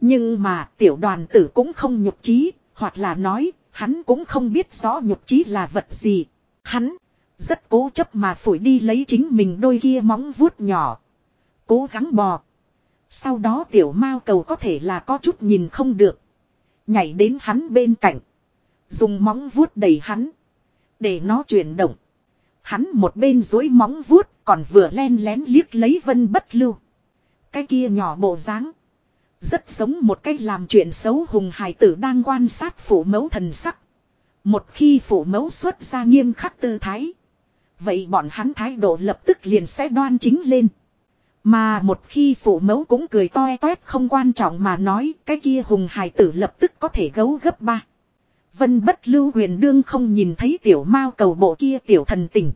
Nhưng mà tiểu đoàn tử cũng không nhục trí, hoặc là nói, hắn cũng không biết rõ nhục trí là vật gì. Hắn, rất cố chấp mà phủi đi lấy chính mình đôi kia móng vuốt nhỏ. Cố gắng bò. Sau đó tiểu mao cầu có thể là có chút nhìn không được. Nhảy đến hắn bên cạnh. Dùng móng vuốt đẩy hắn. Để nó chuyển động. Hắn một bên dối móng vuốt, còn vừa len lén liếc lấy vân bất lưu. Cái kia nhỏ bộ dáng Rất giống một cách làm chuyện xấu hùng hải tử đang quan sát phủ mẫu thần sắc. Một khi phủ mẫu xuất ra nghiêm khắc tư thái. Vậy bọn hắn thái độ lập tức liền sẽ đoan chính lên. Mà một khi phụ mẫu cũng cười toe toét không quan trọng mà nói, cái kia hùng hải tử lập tức có thể gấu gấp ba. Vân bất lưu huyền đương không nhìn thấy tiểu mao cầu bộ kia tiểu thần tình.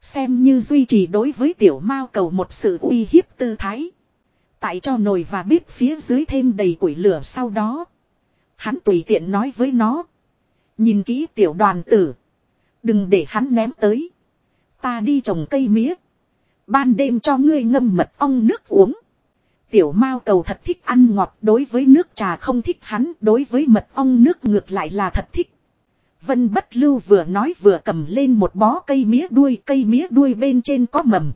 Xem như duy trì đối với tiểu mao cầu một sự uy hiếp tư thái. Tại cho nồi và bếp phía dưới thêm đầy củi lửa sau đó. Hắn tùy tiện nói với nó. Nhìn kỹ tiểu đoàn tử. Đừng để hắn ném tới. Ta đi trồng cây mía. Ban đêm cho ngươi ngâm mật ong nước uống. Tiểu mao cầu thật thích ăn ngọt, đối với nước trà không thích hắn, đối với mật ong nước ngược lại là thật thích. Vân bất lưu vừa nói vừa cầm lên một bó cây mía đuôi, cây mía đuôi bên trên có mầm.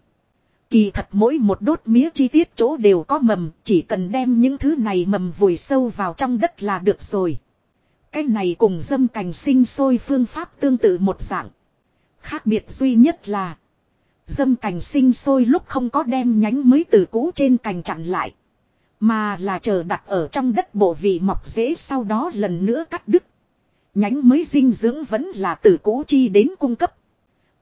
Kỳ thật mỗi một đốt mía chi tiết chỗ đều có mầm, chỉ cần đem những thứ này mầm vùi sâu vào trong đất là được rồi. Cái này cùng dâm cành sinh sôi phương pháp tương tự một dạng. Khác biệt duy nhất là Dâm cành sinh sôi lúc không có đem nhánh mới từ cũ trên cành chặn lại. Mà là chờ đặt ở trong đất bộ vị mọc dễ sau đó lần nữa cắt đứt. Nhánh mới dinh dưỡng vẫn là từ cũ chi đến cung cấp.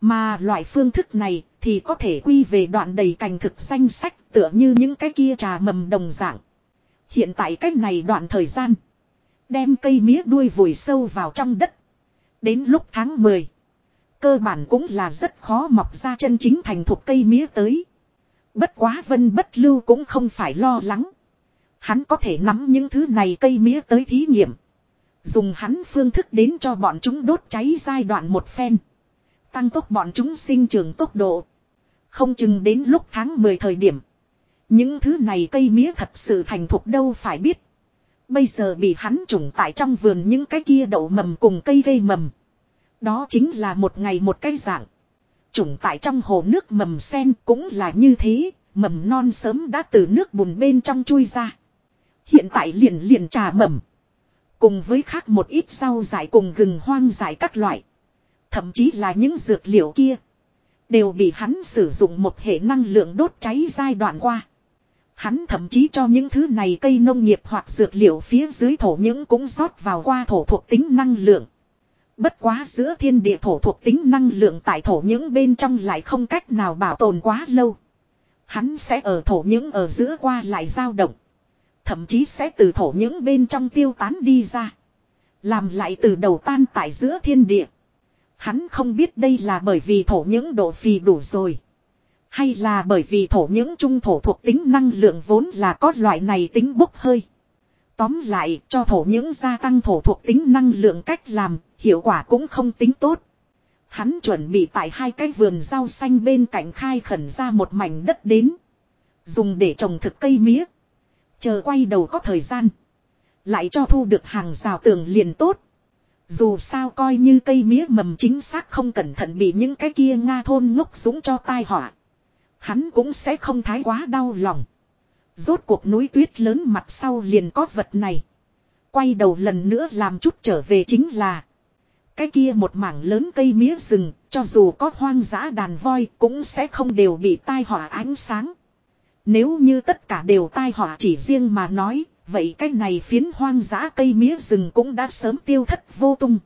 Mà loại phương thức này thì có thể quy về đoạn đầy cành thực danh sách tựa như những cái kia trà mầm đồng dạng. Hiện tại cách này đoạn thời gian. Đem cây mía đuôi vùi sâu vào trong đất. Đến lúc tháng 10. Cơ bản cũng là rất khó mọc ra chân chính thành thuộc cây mía tới. Bất quá vân bất lưu cũng không phải lo lắng. Hắn có thể nắm những thứ này cây mía tới thí nghiệm. Dùng hắn phương thức đến cho bọn chúng đốt cháy giai đoạn một phen. Tăng tốc bọn chúng sinh trưởng tốc độ. Không chừng đến lúc tháng 10 thời điểm. Những thứ này cây mía thật sự thành thục đâu phải biết. Bây giờ bị hắn trùng tại trong vườn những cái kia đậu mầm cùng cây gây mầm. Đó chính là một ngày một cây dạng. Trùng tại trong hồ nước mầm sen cũng là như thế, mầm non sớm đã từ nước bùn bên trong chui ra. Hiện tại liền liền trà mầm. Cùng với khác một ít rau dại cùng gừng hoang dại các loại. Thậm chí là những dược liệu kia. Đều bị hắn sử dụng một hệ năng lượng đốt cháy giai đoạn qua. Hắn thậm chí cho những thứ này cây nông nghiệp hoặc dược liệu phía dưới thổ những cũng rót vào qua thổ thuộc tính năng lượng. Bất quá giữa thiên địa thổ thuộc tính năng lượng tại thổ những bên trong lại không cách nào bảo tồn quá lâu. Hắn sẽ ở thổ những ở giữa qua lại dao động. Thậm chí sẽ từ thổ những bên trong tiêu tán đi ra. Làm lại từ đầu tan tại giữa thiên địa. Hắn không biết đây là bởi vì thổ những độ phì đủ rồi. Hay là bởi vì thổ những trung thổ thuộc tính năng lượng vốn là có loại này tính bốc hơi. Tóm lại cho thổ những gia tăng thổ thuộc tính năng lượng cách làm, hiệu quả cũng không tính tốt. Hắn chuẩn bị tại hai cái vườn rau xanh bên cạnh khai khẩn ra một mảnh đất đến. Dùng để trồng thực cây mía. Chờ quay đầu có thời gian. Lại cho thu được hàng rào tường liền tốt. Dù sao coi như cây mía mầm chính xác không cẩn thận bị những cái kia Nga thôn ngốc súng cho tai họa. Hắn cũng sẽ không thái quá đau lòng. Rốt cuộc núi tuyết lớn mặt sau liền có vật này. Quay đầu lần nữa làm chút trở về chính là. Cái kia một mảng lớn cây mía rừng, cho dù có hoang dã đàn voi cũng sẽ không đều bị tai họa ánh sáng. Nếu như tất cả đều tai họa chỉ riêng mà nói, Vậy cái này phiến hoang dã cây mía rừng cũng đã sớm tiêu thất vô tung.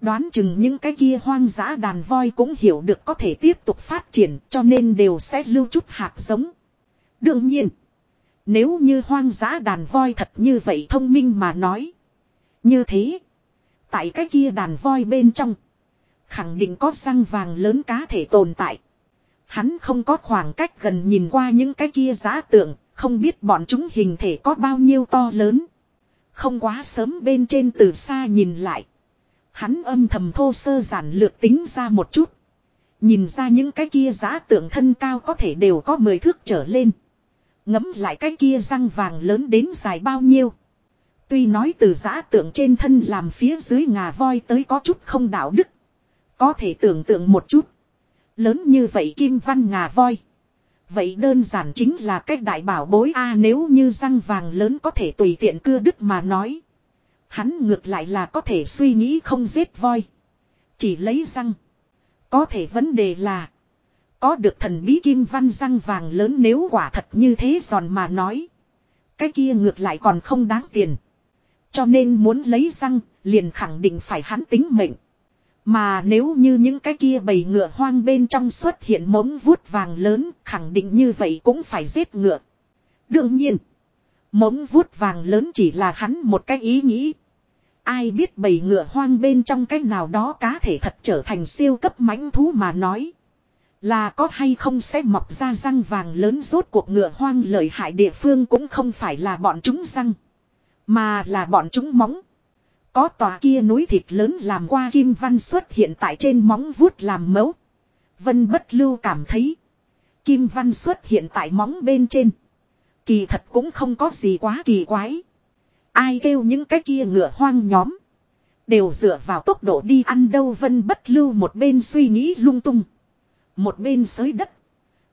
Đoán chừng những cái kia hoang dã đàn voi cũng hiểu được có thể tiếp tục phát triển cho nên đều sẽ lưu chút hạt giống. Đương nhiên, nếu như hoang dã đàn voi thật như vậy thông minh mà nói. Như thế, tại cái kia đàn voi bên trong, khẳng định có răng vàng lớn cá thể tồn tại. Hắn không có khoảng cách gần nhìn qua những cái kia giá tượng, không biết bọn chúng hình thể có bao nhiêu to lớn. Không quá sớm bên trên từ xa nhìn lại. Hắn âm thầm thô sơ giản lược tính ra một chút. Nhìn ra những cái kia giá tượng thân cao có thể đều có 10 thước trở lên. Ngấm lại cái kia răng vàng lớn đến dài bao nhiêu. Tuy nói từ giã tượng trên thân làm phía dưới ngà voi tới có chút không đạo đức. Có thể tưởng tượng một chút. Lớn như vậy kim văn ngà voi. Vậy đơn giản chính là cách đại bảo bối a nếu như răng vàng lớn có thể tùy tiện cưa đứt mà nói. Hắn ngược lại là có thể suy nghĩ không giết voi. Chỉ lấy răng. Có thể vấn đề là. Có được thần bí kim văn răng vàng lớn nếu quả thật như thế giòn mà nói. Cái kia ngược lại còn không đáng tiền. Cho nên muốn lấy răng, liền khẳng định phải hắn tính mệnh. Mà nếu như những cái kia bầy ngựa hoang bên trong xuất hiện mống vuốt vàng lớn, khẳng định như vậy cũng phải giết ngựa. Đương nhiên, mống vuốt vàng lớn chỉ là hắn một cái ý nghĩ. Ai biết bầy ngựa hoang bên trong cái nào đó cá thể thật trở thành siêu cấp mãnh thú mà nói. Là có hay không sẽ mọc ra răng vàng lớn rốt cuộc ngựa hoang lợi hại địa phương cũng không phải là bọn chúng răng. Mà là bọn chúng móng. Có tòa kia núi thịt lớn làm qua kim văn xuất hiện tại trên móng vuốt làm mẫu. Vân bất lưu cảm thấy. Kim văn xuất hiện tại móng bên trên. Kỳ thật cũng không có gì quá kỳ quái. Ai kêu những cái kia ngựa hoang nhóm. Đều dựa vào tốc độ đi ăn đâu vân bất lưu một bên suy nghĩ lung tung. Một bên sới đất.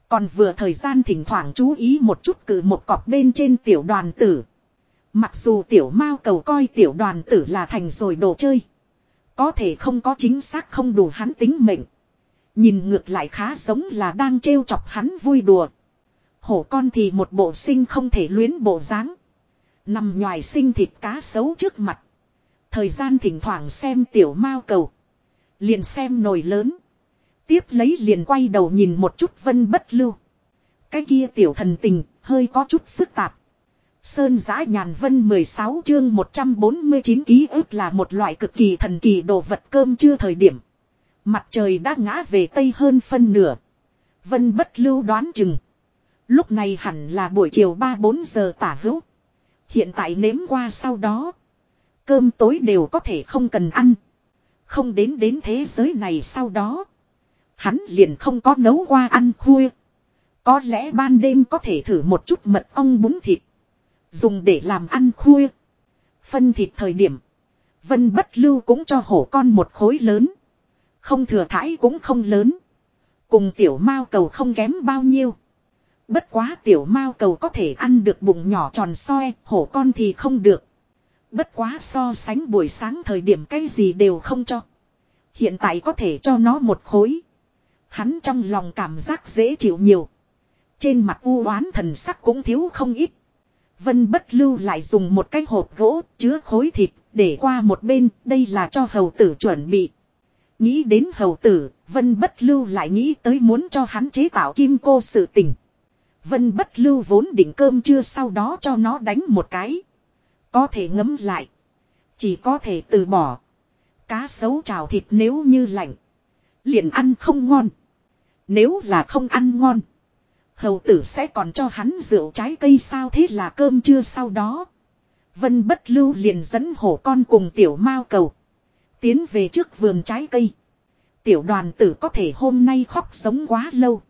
Còn vừa thời gian thỉnh thoảng chú ý một chút cử một cọp bên trên tiểu đoàn tử. Mặc dù tiểu mao cầu coi tiểu đoàn tử là thành rồi đồ chơi. Có thể không có chính xác không đủ hắn tính mệnh. Nhìn ngược lại khá giống là đang trêu chọc hắn vui đùa. Hổ con thì một bộ sinh không thể luyến bộ dáng Nằm nhòi sinh thịt cá xấu trước mặt. Thời gian thỉnh thoảng xem tiểu mao cầu. Liền xem nồi lớn. Tiếp lấy liền quay đầu nhìn một chút vân bất lưu. Cái kia tiểu thần tình, hơi có chút phức tạp. Sơn giã nhàn vân 16 chương 149 ký ức là một loại cực kỳ thần kỳ đồ vật cơm chưa thời điểm. Mặt trời đã ngã về tây hơn phân nửa. Vân bất lưu đoán chừng. Lúc này hẳn là buổi chiều 3-4 giờ tả hữu. Hiện tại nếm qua sau đó. Cơm tối đều có thể không cần ăn. Không đến đến thế giới này sau đó. Hắn liền không có nấu qua ăn khuya. Có lẽ ban đêm có thể thử một chút mật ong bún thịt. Dùng để làm ăn khuya. Phân thịt thời điểm. Vân bất lưu cũng cho hổ con một khối lớn. Không thừa thải cũng không lớn. Cùng tiểu mao cầu không kém bao nhiêu. Bất quá tiểu mao cầu có thể ăn được bụng nhỏ tròn soi, hổ con thì không được. Bất quá so sánh buổi sáng thời điểm cái gì đều không cho. Hiện tại có thể cho nó một khối. Hắn trong lòng cảm giác dễ chịu nhiều. Trên mặt u oán thần sắc cũng thiếu không ít. Vân bất lưu lại dùng một cái hộp gỗ chứa khối thịt để qua một bên, đây là cho hầu tử chuẩn bị. Nghĩ đến hầu tử, Vân bất lưu lại nghĩ tới muốn cho hắn chế tạo kim cô sự tình. Vân bất lưu vốn định cơm trưa sau đó cho nó đánh một cái. Có thể ngấm lại. Chỉ có thể từ bỏ. Cá sấu trào thịt nếu như lạnh. Liền ăn không ngon. Nếu là không ăn ngon. Hầu tử sẽ còn cho hắn rượu trái cây sao thế là cơm trưa sau đó. Vân bất lưu liền dẫn hổ con cùng tiểu mao cầu. Tiến về trước vườn trái cây. Tiểu đoàn tử có thể hôm nay khóc sống quá lâu.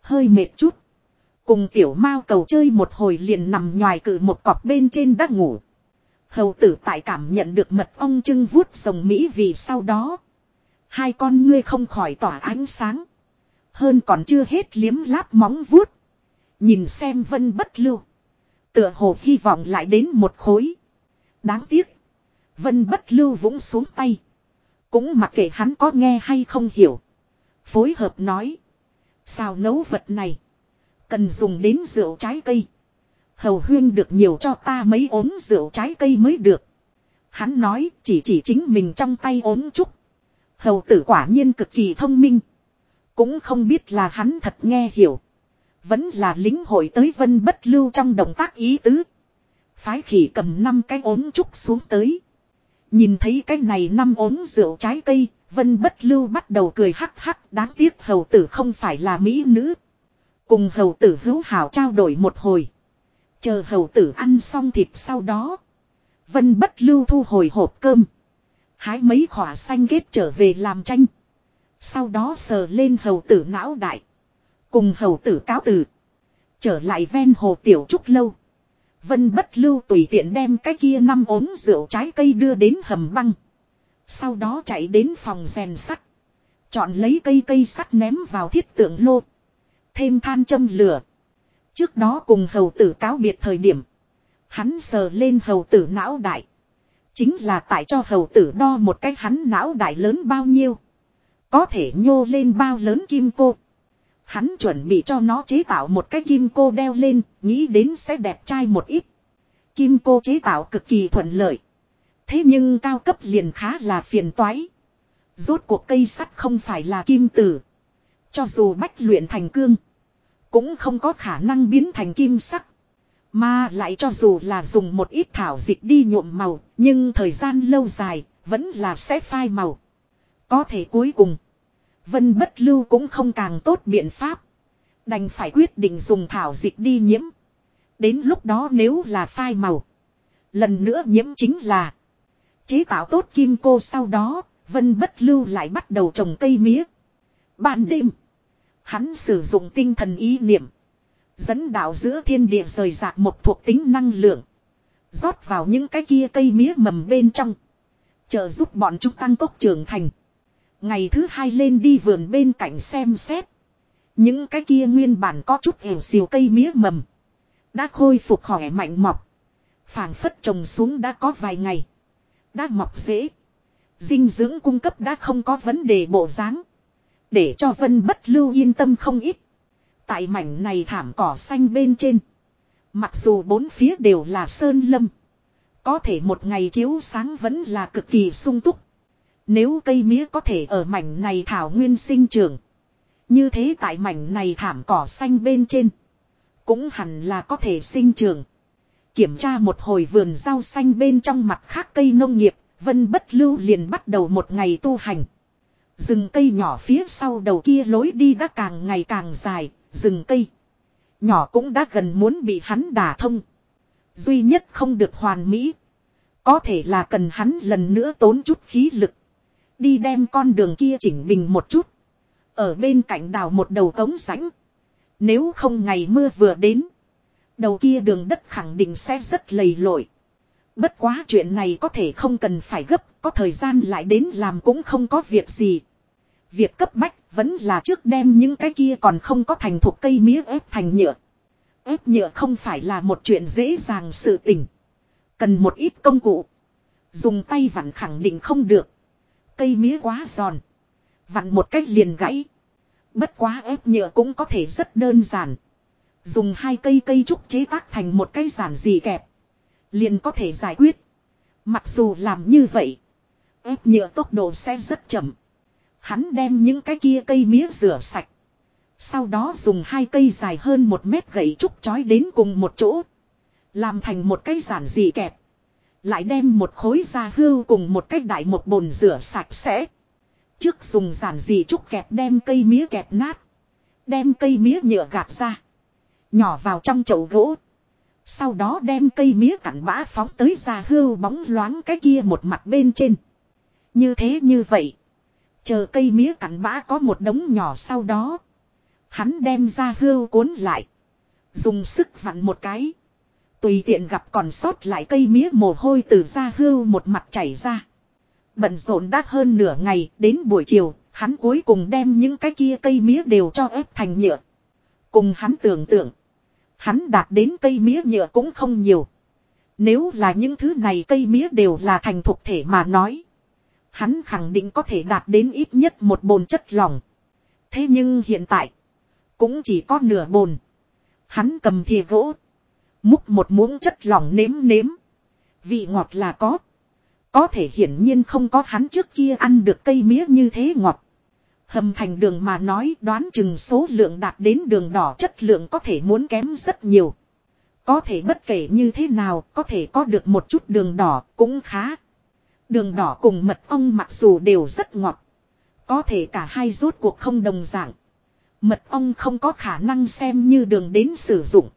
Hơi mệt chút. Cùng tiểu mao cầu chơi một hồi liền nằm nhòi cự một cọp bên trên đã ngủ. Hầu tử tại cảm nhận được mật ong trưng vuốt rồng Mỹ vì sau đó. Hai con ngươi không khỏi tỏa ánh sáng. Hơn còn chưa hết liếm láp móng vuốt. Nhìn xem vân bất lưu. Tựa hồ hy vọng lại đến một khối. Đáng tiếc. Vân bất lưu vũng xuống tay. Cũng mặc kệ hắn có nghe hay không hiểu. Phối hợp nói. Sao nấu vật này. Cần dùng đến rượu trái cây. Hầu huyên được nhiều cho ta mấy ốm rượu trái cây mới được. Hắn nói chỉ chỉ chính mình trong tay ốm trúc. Hầu tử quả nhiên cực kỳ thông minh. Cũng không biết là hắn thật nghe hiểu. Vẫn là lính hội tới vân bất lưu trong động tác ý tứ. Phái khỉ cầm năm cái ốm trúc xuống tới. Nhìn thấy cái này năm ốm rượu trái cây, vân bất lưu bắt đầu cười hắc hắc đáng tiếc hầu tử không phải là mỹ nữ. Cùng hầu tử hữu hảo trao đổi một hồi. Chờ hầu tử ăn xong thịt sau đó. Vân bất lưu thu hồi hộp cơm. Hái mấy khỏa xanh ghét trở về làm tranh. Sau đó sờ lên hầu tử não đại. Cùng hầu tử cáo tử. Trở lại ven hồ tiểu trúc lâu. Vân bất lưu tùy tiện đem cái kia năm ốm rượu trái cây đưa đến hầm băng. Sau đó chạy đến phòng rèn sắt. Chọn lấy cây cây sắt ném vào thiết tượng lô. Thêm than châm lửa. Trước đó cùng hầu tử cáo biệt thời điểm. Hắn sờ lên hầu tử não đại. Chính là tại cho hầu tử đo một cái hắn não đại lớn bao nhiêu. Có thể nhô lên bao lớn kim cô. Hắn chuẩn bị cho nó chế tạo một cái kim cô đeo lên, nghĩ đến sẽ đẹp trai một ít. Kim cô chế tạo cực kỳ thuận lợi. Thế nhưng cao cấp liền khá là phiền toái. Rốt cuộc cây sắt không phải là kim tử. Cho dù bách luyện thành cương. Cũng không có khả năng biến thành kim sắc. Mà lại cho dù là dùng một ít thảo dịch đi nhuộm màu. Nhưng thời gian lâu dài vẫn là sẽ phai màu. Có thể cuối cùng. Vân bất lưu cũng không càng tốt biện pháp. Đành phải quyết định dùng thảo dịch đi nhiễm. Đến lúc đó nếu là phai màu. Lần nữa nhiễm chính là. Chế tạo tốt kim cô sau đó. Vân bất lưu lại bắt đầu trồng cây mía. Ban đêm. Hắn sử dụng tinh thần ý niệm. Dẫn đạo giữa thiên địa rời rạc một thuộc tính năng lượng. rót vào những cái kia cây mía mầm bên trong. Trợ giúp bọn chúng tăng tốc trưởng thành. Ngày thứ hai lên đi vườn bên cạnh xem xét. Những cái kia nguyên bản có chút ẻo xìu cây mía mầm. Đã khôi phục khỏe mạnh mọc. phảng phất trồng xuống đã có vài ngày. Đã mọc dễ. Dinh dưỡng cung cấp đã không có vấn đề bộ dáng. Để cho vân bất lưu yên tâm không ít. Tại mảnh này thảm cỏ xanh bên trên. Mặc dù bốn phía đều là sơn lâm. Có thể một ngày chiếu sáng vẫn là cực kỳ sung túc. Nếu cây mía có thể ở mảnh này thảo nguyên sinh trưởng. Như thế tại mảnh này thảm cỏ xanh bên trên. Cũng hẳn là có thể sinh trưởng. Kiểm tra một hồi vườn rau xanh bên trong mặt khác cây nông nghiệp. Vân bất lưu liền bắt đầu một ngày tu hành. Rừng cây nhỏ phía sau đầu kia lối đi đã càng ngày càng dài. Rừng cây. Nhỏ cũng đã gần muốn bị hắn đả thông. Duy nhất không được hoàn mỹ. Có thể là cần hắn lần nữa tốn chút khí lực. Đi đem con đường kia chỉnh bình một chút. Ở bên cạnh đào một đầu cống rãnh. Nếu không ngày mưa vừa đến. Đầu kia đường đất khẳng định sẽ rất lầy lội. Bất quá chuyện này có thể không cần phải gấp, có thời gian lại đến làm cũng không có việc gì. Việc cấp bách vẫn là trước đem những cái kia còn không có thành thuộc cây mía ép thành nhựa. Ép nhựa không phải là một chuyện dễ dàng sự tình. Cần một ít công cụ. Dùng tay vặn khẳng định không được. Cây mía quá giòn. Vặn một cách liền gãy. Bất quá ép nhựa cũng có thể rất đơn giản. Dùng hai cây cây trúc chế tác thành một cây giản dị kẹp. Liền có thể giải quyết. Mặc dù làm như vậy. Ép nhựa tốc độ sẽ rất chậm. Hắn đem những cái kia cây mía rửa sạch. Sau đó dùng hai cây dài hơn một mét gậy trúc chói đến cùng một chỗ. Làm thành một cây giản dị kẹp. Lại đem một khối da hưu cùng một cách đại một bồn rửa sạch sẽ. Trước dùng giản dị trúc kẹp đem cây mía kẹp nát. Đem cây mía nhựa gạt ra. Nhỏ vào trong chậu gỗ. Sau đó đem cây mía cặn bã phóng tới da hưu bóng loáng cái kia một mặt bên trên. Như thế như vậy. Chờ cây mía cặn bã có một đống nhỏ sau đó. Hắn đem ra hưu cuốn lại. Dùng sức vặn một cái. Tùy tiện gặp còn sót lại cây mía mồ hôi từ da hưu một mặt chảy ra. Bận rộn đã hơn nửa ngày, đến buổi chiều, hắn cuối cùng đem những cái kia cây mía đều cho ép thành nhựa. Cùng hắn tưởng tượng, hắn đạt đến cây mía nhựa cũng không nhiều. Nếu là những thứ này cây mía đều là thành thuộc thể mà nói. Hắn khẳng định có thể đạt đến ít nhất một bồn chất lỏng. Thế nhưng hiện tại, cũng chỉ có nửa bồn. Hắn cầm thìa gỗ. Múc một muỗng chất lỏng nếm nếm. Vị ngọt là có. Có thể hiển nhiên không có hắn trước kia ăn được cây mía như thế ngọt. Hầm thành đường mà nói đoán chừng số lượng đạt đến đường đỏ chất lượng có thể muốn kém rất nhiều. Có thể bất kể như thế nào, có thể có được một chút đường đỏ cũng khá. Đường đỏ cùng mật ong mặc dù đều rất ngọt. Có thể cả hai rốt cuộc không đồng dạng. Mật ong không có khả năng xem như đường đến sử dụng.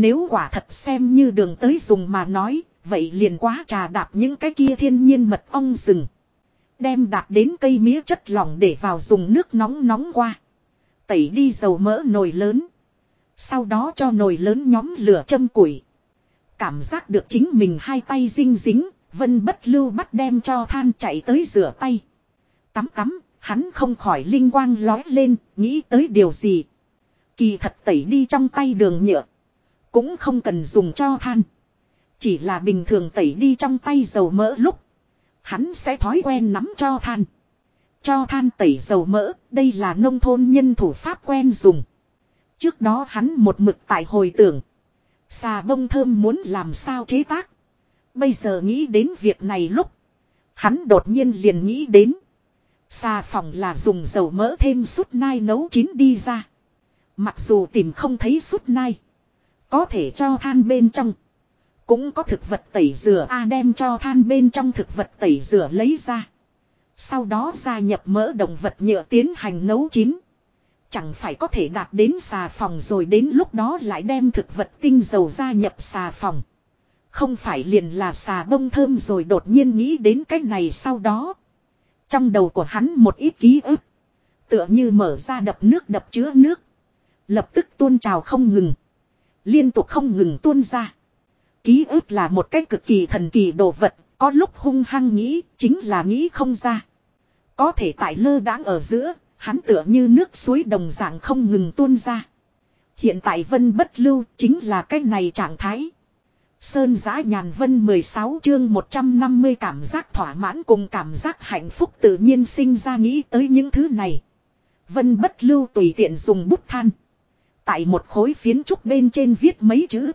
Nếu quả thật xem như đường tới dùng mà nói, vậy liền quá trà đạp những cái kia thiên nhiên mật ong rừng. Đem đạp đến cây mía chất lỏng để vào dùng nước nóng nóng qua. Tẩy đi dầu mỡ nồi lớn. Sau đó cho nồi lớn nhóm lửa châm củi. Cảm giác được chính mình hai tay dinh dính, vân bất lưu bắt đem cho than chạy tới rửa tay. Tắm tắm, hắn không khỏi linh quang lói lên, nghĩ tới điều gì. Kỳ thật tẩy đi trong tay đường nhựa. Cũng không cần dùng cho than. Chỉ là bình thường tẩy đi trong tay dầu mỡ lúc. Hắn sẽ thói quen nắm cho than. Cho than tẩy dầu mỡ, đây là nông thôn nhân thủ pháp quen dùng. Trước đó hắn một mực tại hồi tưởng. Xà bông thơm muốn làm sao chế tác. Bây giờ nghĩ đến việc này lúc. Hắn đột nhiên liền nghĩ đến. Xà phòng là dùng dầu mỡ thêm sút nai nấu chín đi ra. Mặc dù tìm không thấy sút nai. Có thể cho than bên trong. Cũng có thực vật tẩy rửa A đem cho than bên trong thực vật tẩy rửa lấy ra. Sau đó gia nhập mỡ động vật nhựa tiến hành nấu chín. Chẳng phải có thể đạt đến xà phòng rồi đến lúc đó lại đem thực vật tinh dầu gia nhập xà phòng. Không phải liền là xà bông thơm rồi đột nhiên nghĩ đến cái này sau đó. Trong đầu của hắn một ít ký ức. Tựa như mở ra đập nước đập chứa nước. Lập tức tuôn trào không ngừng. Liên tục không ngừng tuôn ra. Ký ức là một cái cực kỳ thần kỳ đồ vật. Có lúc hung hăng nghĩ, chính là nghĩ không ra. Có thể tại lơ đãng ở giữa. Hắn tựa như nước suối đồng dạng không ngừng tuôn ra. Hiện tại vân bất lưu chính là cái này trạng thái. Sơn giã nhàn vân 16 chương 150 cảm giác thỏa mãn cùng cảm giác hạnh phúc tự nhiên sinh ra nghĩ tới những thứ này. Vân bất lưu tùy tiện dùng bút than. Tại một khối phiến trúc bên trên viết mấy chữ.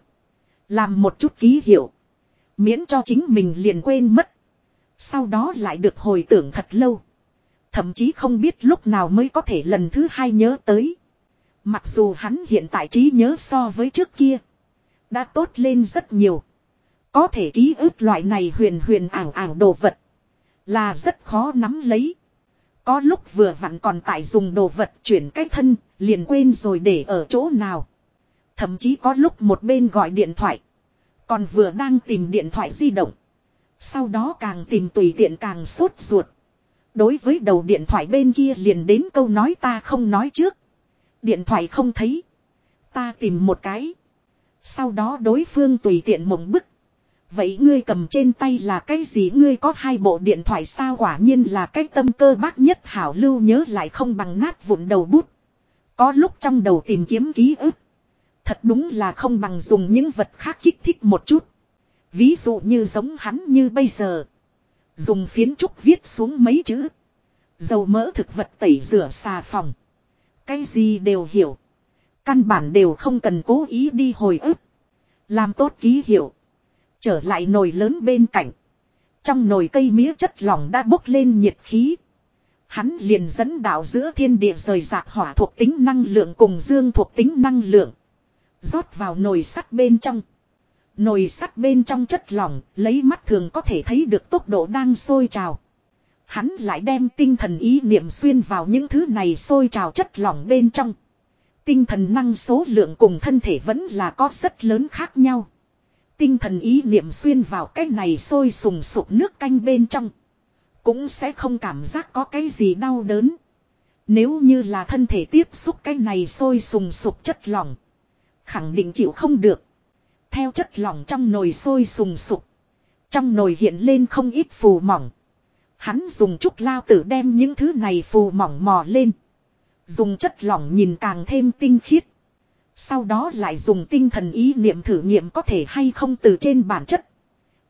Làm một chút ký hiệu. Miễn cho chính mình liền quên mất. Sau đó lại được hồi tưởng thật lâu. Thậm chí không biết lúc nào mới có thể lần thứ hai nhớ tới. Mặc dù hắn hiện tại trí nhớ so với trước kia. Đã tốt lên rất nhiều. Có thể ký ức loại này huyền huyền ảo ảo đồ vật. Là rất khó nắm lấy. Có lúc vừa vặn còn tại dùng đồ vật chuyển cách thân, liền quên rồi để ở chỗ nào. Thậm chí có lúc một bên gọi điện thoại. Còn vừa đang tìm điện thoại di động. Sau đó càng tìm tùy tiện càng sốt ruột. Đối với đầu điện thoại bên kia liền đến câu nói ta không nói trước. Điện thoại không thấy. Ta tìm một cái. Sau đó đối phương tùy tiện mộng bức. Vậy ngươi cầm trên tay là cái gì ngươi có hai bộ điện thoại sao quả nhiên là cái tâm cơ bác nhất hảo lưu nhớ lại không bằng nát vụn đầu bút. Có lúc trong đầu tìm kiếm ký ức. Thật đúng là không bằng dùng những vật khác kích thích một chút. Ví dụ như giống hắn như bây giờ. Dùng phiến trúc viết xuống mấy chữ. Dầu mỡ thực vật tẩy rửa xà phòng. Cái gì đều hiểu. Căn bản đều không cần cố ý đi hồi ức. Làm tốt ký hiệu. Trở lại nồi lớn bên cạnh. Trong nồi cây mía chất lỏng đã bốc lên nhiệt khí. Hắn liền dẫn đạo giữa thiên địa rời rạc hỏa thuộc tính năng lượng cùng dương thuộc tính năng lượng. rót vào nồi sắt bên trong. Nồi sắt bên trong chất lỏng, lấy mắt thường có thể thấy được tốc độ đang sôi trào. Hắn lại đem tinh thần ý niệm xuyên vào những thứ này sôi trào chất lỏng bên trong. Tinh thần năng số lượng cùng thân thể vẫn là có rất lớn khác nhau. Tinh thần ý niệm xuyên vào cái này sôi sùng sục nước canh bên trong. Cũng sẽ không cảm giác có cái gì đau đớn. Nếu như là thân thể tiếp xúc cái này sôi sùng sục chất lỏng. Khẳng định chịu không được. Theo chất lỏng trong nồi sôi sùng sục. Trong nồi hiện lên không ít phù mỏng. Hắn dùng chút lao tử đem những thứ này phù mỏng mò lên. Dùng chất lỏng nhìn càng thêm tinh khiết. Sau đó lại dùng tinh thần ý niệm thử nghiệm có thể hay không từ trên bản chất.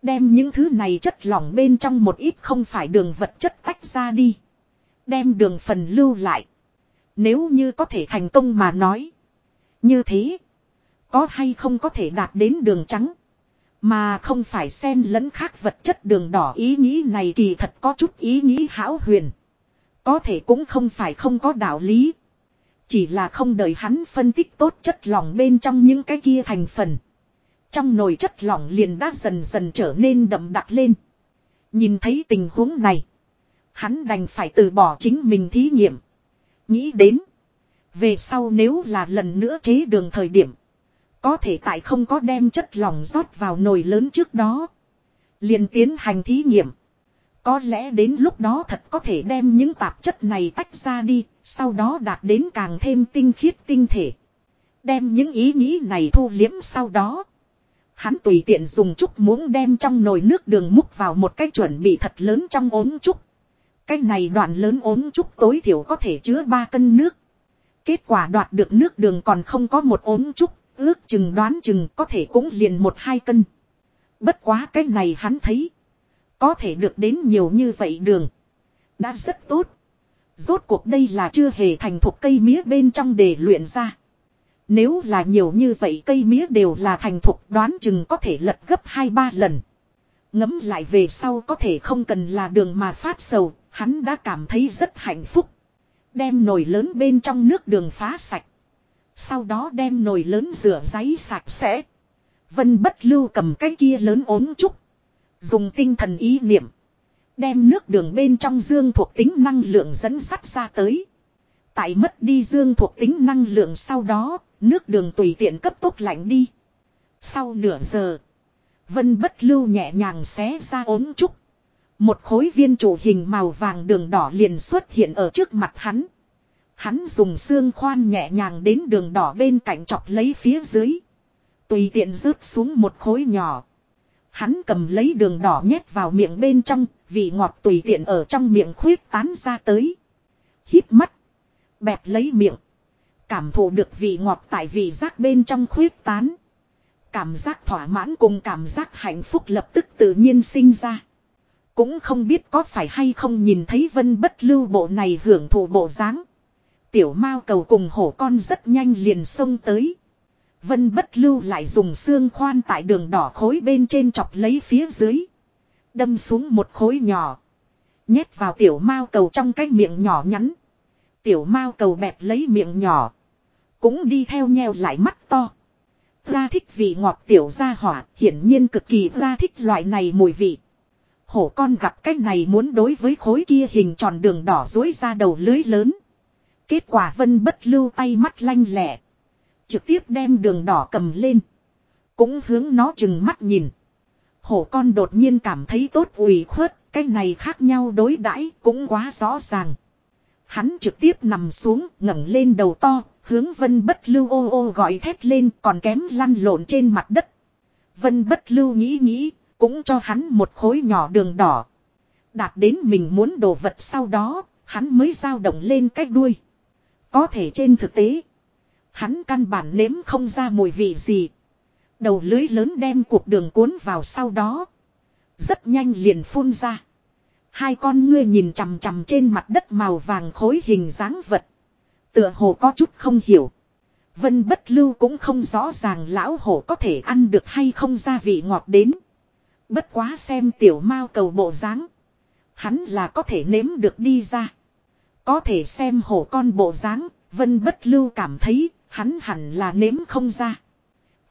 Đem những thứ này chất lỏng bên trong một ít không phải đường vật chất tách ra đi. Đem đường phần lưu lại. Nếu như có thể thành công mà nói. Như thế. Có hay không có thể đạt đến đường trắng. Mà không phải xen lẫn khác vật chất đường đỏ ý nghĩ này kỳ thật có chút ý nghĩ hão huyền. Có thể cũng không phải không có đạo lý. Chỉ là không đợi hắn phân tích tốt chất lỏng bên trong những cái kia thành phần. Trong nồi chất lỏng liền đã dần dần trở nên đậm đặc lên. Nhìn thấy tình huống này. Hắn đành phải từ bỏ chính mình thí nghiệm. Nghĩ đến. Về sau nếu là lần nữa chế đường thời điểm. Có thể tại không có đem chất lỏng rót vào nồi lớn trước đó. liền tiến hành thí nghiệm. Có lẽ đến lúc đó thật có thể đem những tạp chất này tách ra đi, sau đó đạt đến càng thêm tinh khiết tinh thể. Đem những ý nghĩ này thu liễm sau đó. Hắn tùy tiện dùng chút muỗng đem trong nồi nước đường múc vào một cái chuẩn bị thật lớn trong ốm trúc. Cái này đoạn lớn ốm trúc tối thiểu có thể chứa 3 cân nước. Kết quả đoạt được nước đường còn không có một ốm trúc, ước chừng đoán chừng có thể cũng liền một hai cân. Bất quá cái này hắn thấy. Có thể được đến nhiều như vậy đường. Đã rất tốt. Rốt cuộc đây là chưa hề thành thuộc cây mía bên trong để luyện ra. Nếu là nhiều như vậy cây mía đều là thành thục đoán chừng có thể lật gấp 2-3 lần. Ngấm lại về sau có thể không cần là đường mà phát sầu, hắn đã cảm thấy rất hạnh phúc. Đem nồi lớn bên trong nước đường phá sạch. Sau đó đem nồi lớn rửa giấy sạch sẽ. Vân bất lưu cầm cái kia lớn ốm trúc. Dùng tinh thần ý niệm. Đem nước đường bên trong dương thuộc tính năng lượng dẫn sắt ra tới. Tại mất đi dương thuộc tính năng lượng sau đó, nước đường tùy tiện cấp tốc lạnh đi. Sau nửa giờ, Vân bất lưu nhẹ nhàng xé ra ốm trúc. Một khối viên trụ hình màu vàng đường đỏ liền xuất hiện ở trước mặt hắn. Hắn dùng xương khoan nhẹ nhàng đến đường đỏ bên cạnh chọc lấy phía dưới. Tùy tiện rớt xuống một khối nhỏ. Hắn cầm lấy đường đỏ nhét vào miệng bên trong, vị ngọt tùy tiện ở trong miệng khuyết tán ra tới. Hít mắt. Bẹp lấy miệng. Cảm thụ được vị ngọt tại vị giác bên trong khuyết tán. Cảm giác thỏa mãn cùng cảm giác hạnh phúc lập tức tự nhiên sinh ra. Cũng không biết có phải hay không nhìn thấy vân bất lưu bộ này hưởng thụ bộ dáng. Tiểu mao cầu cùng hổ con rất nhanh liền xông tới. Vân bất lưu lại dùng xương khoan tại đường đỏ khối bên trên chọc lấy phía dưới. Đâm xuống một khối nhỏ. Nhét vào tiểu mao cầu trong cái miệng nhỏ nhắn. Tiểu mao cầu bẹp lấy miệng nhỏ. Cũng đi theo nheo lại mắt to. Ra thích vị ngọt tiểu ra hỏa, hiển nhiên cực kỳ ra thích loại này mùi vị. Hổ con gặp cách này muốn đối với khối kia hình tròn đường đỏ dối ra đầu lưới lớn. Kết quả vân bất lưu tay mắt lanh lẹ. Trực tiếp đem đường đỏ cầm lên. Cũng hướng nó chừng mắt nhìn. Hổ con đột nhiên cảm thấy tốt ủy khuất, cái này khác nhau đối đãi cũng quá rõ ràng. Hắn trực tiếp nằm xuống, ngẩng lên đầu to, hướng vân bất lưu ô ô gọi thét lên còn kém lăn lộn trên mặt đất. Vân bất lưu nghĩ nghĩ, cũng cho hắn một khối nhỏ đường đỏ. Đạt đến mình muốn đồ vật sau đó, hắn mới dao động lên cách đuôi. Có thể trên thực tế, hắn căn bản nếm không ra mùi vị gì. Đầu lưới lớn đem cuộc đường cuốn vào sau đó. Rất nhanh liền phun ra. Hai con ngươi nhìn chằm chằm trên mặt đất màu vàng khối hình dáng vật. Tựa hồ có chút không hiểu. Vân bất lưu cũng không rõ ràng lão hổ có thể ăn được hay không ra vị ngọt đến. Bất quá xem tiểu mao cầu bộ dáng, Hắn là có thể nếm được đi ra. Có thể xem hổ con bộ dáng, Vân bất lưu cảm thấy hắn hẳn là nếm không ra.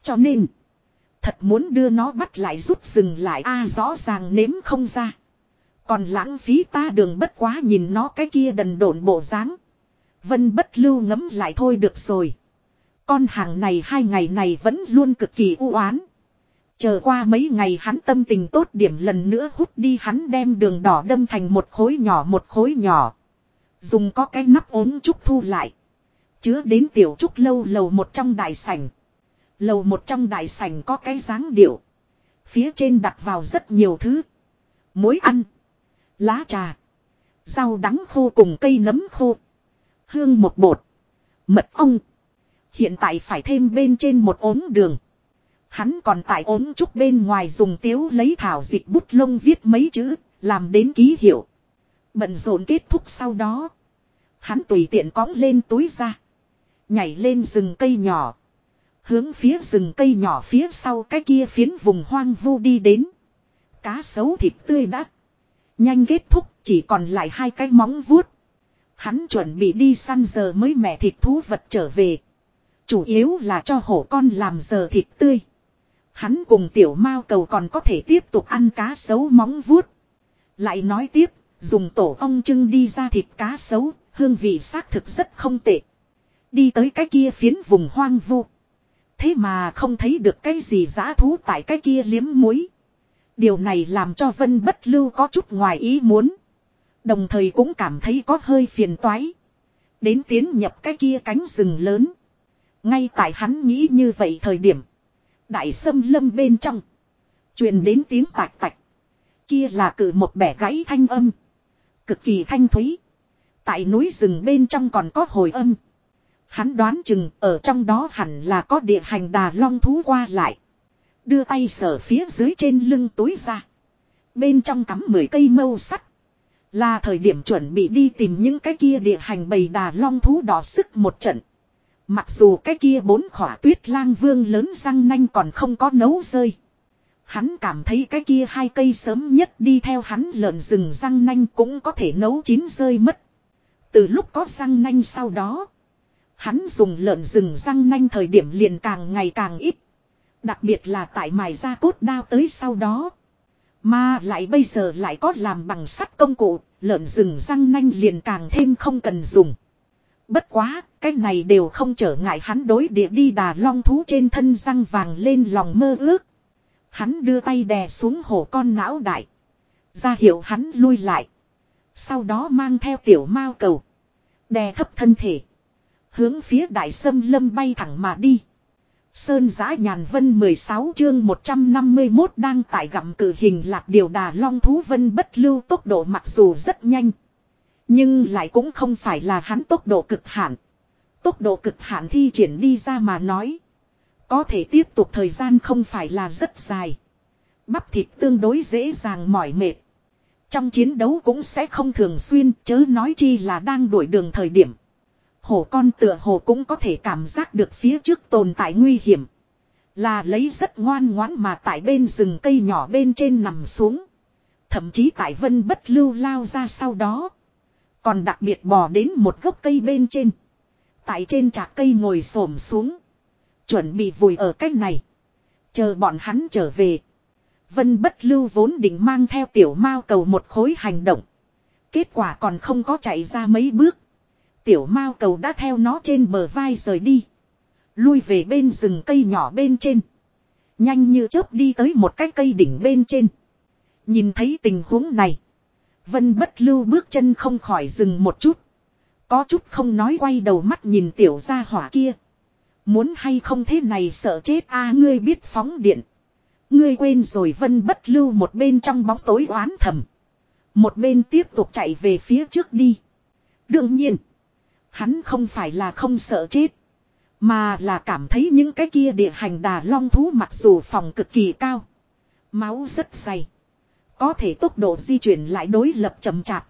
Cho nên. Thật muốn đưa nó bắt lại rút dừng lại a, rõ ràng nếm không ra. Còn lãng phí ta đường bất quá nhìn nó cái kia đần độn bộ dáng. Vân bất lưu ngấm lại thôi được rồi. Con hàng này hai ngày này vẫn luôn cực kỳ u oán. Chờ qua mấy ngày hắn tâm tình tốt điểm lần nữa hút đi hắn đem đường đỏ đâm thành một khối nhỏ một khối nhỏ. Dùng có cái nắp ốm trúc thu lại. Chứa đến tiểu trúc lâu lầu một trong đại sảnh. Lầu một trong đại sảnh có cái dáng điệu. Phía trên đặt vào rất nhiều thứ. Mối ăn. Lá trà. Rau đắng khô cùng cây nấm khô. Hương một bột. Mật ong. Hiện tại phải thêm bên trên một ốm đường. Hắn còn tại ốm trúc bên ngoài dùng tiếu lấy thảo dịch bút lông viết mấy chữ, làm đến ký hiệu. Bận rộn kết thúc sau đó. Hắn tùy tiện cõng lên túi ra. Nhảy lên rừng cây nhỏ. Hướng phía rừng cây nhỏ phía sau cái kia phiến vùng hoang vu đi đến. Cá sấu thịt tươi đã. Nhanh kết thúc chỉ còn lại hai cái móng vuốt. Hắn chuẩn bị đi săn giờ mới mẹ thịt thú vật trở về. Chủ yếu là cho hổ con làm giờ thịt tươi. Hắn cùng tiểu mao cầu còn có thể tiếp tục ăn cá sấu móng vuốt. Lại nói tiếp, dùng tổ ong trưng đi ra thịt cá sấu, hương vị xác thực rất không tệ. Đi tới cái kia phiến vùng hoang vu. Thế mà không thấy được cái gì giã thú tại cái kia liếm muối. Điều này làm cho Vân Bất Lưu có chút ngoài ý muốn. Đồng thời cũng cảm thấy có hơi phiền toái. Đến tiến nhập cái kia cánh rừng lớn. Ngay tại hắn nghĩ như vậy thời điểm. Đại sâm lâm bên trong. truyền đến tiếng tạch tạch. Kia là cử một bẻ gãy thanh âm. Cực kỳ thanh thúy. Tại núi rừng bên trong còn có hồi âm. Hắn đoán chừng ở trong đó hẳn là có địa hành đà long thú qua lại. Đưa tay sở phía dưới trên lưng túi ra. Bên trong cắm 10 cây mâu sắt. Là thời điểm chuẩn bị đi tìm những cái kia địa hành bầy đà long thú đỏ sức một trận. Mặc dù cái kia bốn khỏa tuyết lang vương lớn răng nanh còn không có nấu rơi. Hắn cảm thấy cái kia hai cây sớm nhất đi theo hắn lợn rừng răng nanh cũng có thể nấu chín rơi mất. Từ lúc có răng nanh sau đó. Hắn dùng lợn rừng răng nanh thời điểm liền càng ngày càng ít. Đặc biệt là tại mài ra cốt đao tới sau đó. Mà lại bây giờ lại có làm bằng sắt công cụ, lợn rừng răng nanh liền càng thêm không cần dùng. Bất quá, cái này đều không trở ngại hắn đối địa đi đà long thú trên thân răng vàng lên lòng mơ ước. Hắn đưa tay đè xuống hổ con não đại. ra hiệu hắn lui lại. Sau đó mang theo tiểu mao cầu. Đè thấp thân thể. Hướng phía đại sâm lâm bay thẳng mà đi. Sơn giã nhàn vân 16 chương 151 đang tại gặm cử hình lạc điều đà long thú vân bất lưu tốc độ mặc dù rất nhanh. Nhưng lại cũng không phải là hắn tốc độ cực hạn. Tốc độ cực hạn thi triển đi ra mà nói. Có thể tiếp tục thời gian không phải là rất dài. Bắp thịt tương đối dễ dàng mỏi mệt. Trong chiến đấu cũng sẽ không thường xuyên, chớ nói chi là đang đuổi đường thời điểm. Hổ con tựa hồ cũng có thể cảm giác được phía trước tồn tại nguy hiểm. Là lấy rất ngoan ngoãn mà tại bên rừng cây nhỏ bên trên nằm xuống. Thậm chí tại vân bất lưu lao ra sau đó. Còn đặc biệt bò đến một gốc cây bên trên. Tại trên trạc cây ngồi xổm xuống. Chuẩn bị vùi ở cách này. Chờ bọn hắn trở về. Vân bất lưu vốn định mang theo tiểu mao cầu một khối hành động. Kết quả còn không có chạy ra mấy bước. Tiểu mao cầu đã theo nó trên bờ vai rời đi. Lui về bên rừng cây nhỏ bên trên. Nhanh như chớp đi tới một cái cây đỉnh bên trên. Nhìn thấy tình huống này. Vân bất lưu bước chân không khỏi dừng một chút. Có chút không nói quay đầu mắt nhìn tiểu gia hỏa kia. Muốn hay không thế này sợ chết a, ngươi biết phóng điện. Ngươi quên rồi, vân bất lưu một bên trong bóng tối oán thầm. Một bên tiếp tục chạy về phía trước đi. Đương nhiên. Hắn không phải là không sợ chết. Mà là cảm thấy những cái kia địa hành đà long thú mặc dù phòng cực kỳ cao. Máu rất dày. Có thể tốc độ di chuyển lại đối lập chậm chạp.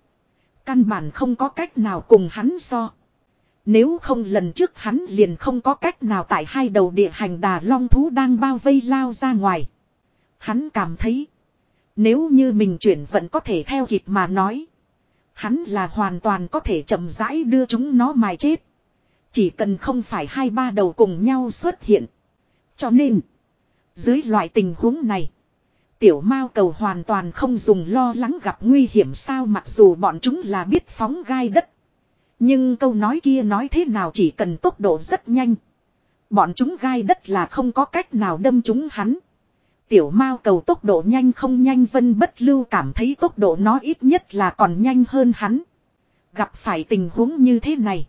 Căn bản không có cách nào cùng hắn so. Nếu không lần trước hắn liền không có cách nào tại hai đầu địa hành đà long thú đang bao vây lao ra ngoài. Hắn cảm thấy. Nếu như mình chuyển vận có thể theo kịp mà nói. Hắn là hoàn toàn có thể chậm rãi đưa chúng nó mài chết. Chỉ cần không phải hai ba đầu cùng nhau xuất hiện. Cho nên. Dưới loại tình huống này. Tiểu mao cầu hoàn toàn không dùng lo lắng gặp nguy hiểm sao mặc dù bọn chúng là biết phóng gai đất. Nhưng câu nói kia nói thế nào chỉ cần tốc độ rất nhanh. Bọn chúng gai đất là không có cách nào đâm chúng hắn. Tiểu mao cầu tốc độ nhanh không nhanh vân bất lưu cảm thấy tốc độ nó ít nhất là còn nhanh hơn hắn. Gặp phải tình huống như thế này.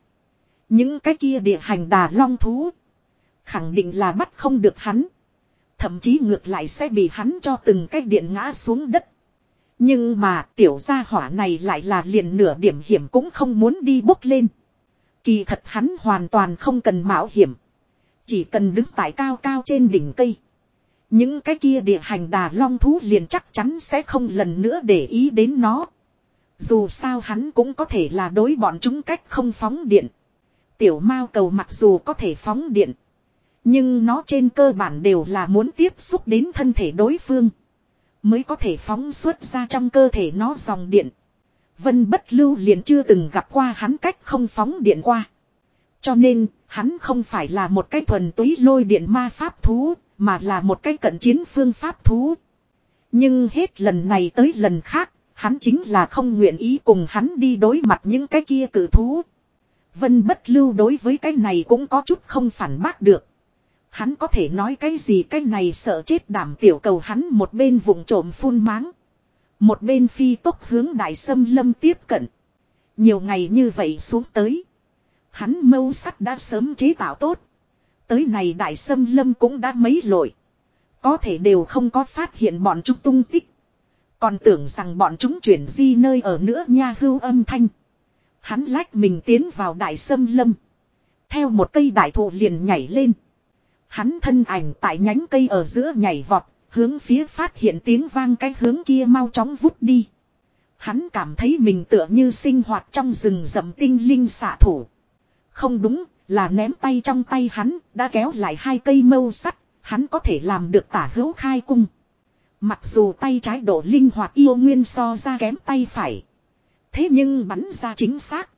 Những cái kia địa hành đà long thú. Khẳng định là bắt không được hắn. Thậm chí ngược lại sẽ bị hắn cho từng cái điện ngã xuống đất. Nhưng mà tiểu gia hỏa này lại là liền nửa điểm hiểm cũng không muốn đi bốc lên. Kỳ thật hắn hoàn toàn không cần mạo hiểm. Chỉ cần đứng tại cao cao trên đỉnh cây. Những cái kia địa hành đà long thú liền chắc chắn sẽ không lần nữa để ý đến nó. Dù sao hắn cũng có thể là đối bọn chúng cách không phóng điện. Tiểu mao cầu mặc dù có thể phóng điện. Nhưng nó trên cơ bản đều là muốn tiếp xúc đến thân thể đối phương. Mới có thể phóng xuất ra trong cơ thể nó dòng điện. Vân bất lưu liền chưa từng gặp qua hắn cách không phóng điện qua. Cho nên, hắn không phải là một cái thuần túy lôi điện ma pháp thú, mà là một cái cận chiến phương pháp thú. Nhưng hết lần này tới lần khác, hắn chính là không nguyện ý cùng hắn đi đối mặt những cái kia cử thú. Vân bất lưu đối với cái này cũng có chút không phản bác được. Hắn có thể nói cái gì cái này sợ chết đảm tiểu cầu hắn một bên vùng trộm phun máng. Một bên phi tốc hướng đại sâm lâm tiếp cận. Nhiều ngày như vậy xuống tới. Hắn mâu sắt đã sớm chế tạo tốt. Tới này đại sâm lâm cũng đã mấy lội. Có thể đều không có phát hiện bọn chúng tung tích. Còn tưởng rằng bọn chúng chuyển di nơi ở nữa nha hưu âm thanh. Hắn lách mình tiến vào đại sâm lâm. Theo một cây đại thụ liền nhảy lên. Hắn thân ảnh tại nhánh cây ở giữa nhảy vọt, hướng phía phát hiện tiếng vang cái hướng kia mau chóng vút đi. Hắn cảm thấy mình tựa như sinh hoạt trong rừng rậm tinh linh xạ thủ. Không đúng, là ném tay trong tay hắn, đã kéo lại hai cây mâu sắt, hắn có thể làm được tả hữu khai cung. Mặc dù tay trái độ linh hoạt yêu nguyên so ra kém tay phải. Thế nhưng bắn ra chính xác.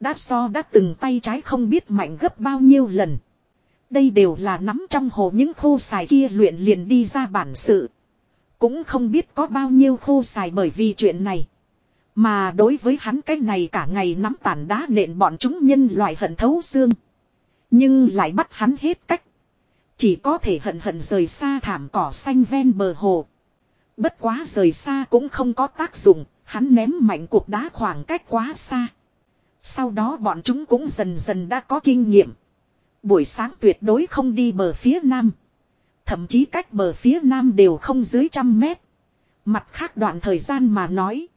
Đã so đã từng tay trái không biết mạnh gấp bao nhiêu lần. Đây đều là nắm trong hồ những khô xài kia luyện liền đi ra bản sự. Cũng không biết có bao nhiêu khô xài bởi vì chuyện này. Mà đối với hắn cái này cả ngày nắm tàn đá nện bọn chúng nhân loại hận thấu xương. Nhưng lại bắt hắn hết cách. Chỉ có thể hận hận rời xa thảm cỏ xanh ven bờ hồ. Bất quá rời xa cũng không có tác dụng, hắn ném mạnh cuộc đá khoảng cách quá xa. Sau đó bọn chúng cũng dần dần đã có kinh nghiệm. Buổi sáng tuyệt đối không đi bờ phía nam. Thậm chí cách bờ phía nam đều không dưới trăm mét. Mặt khác đoạn thời gian mà nói.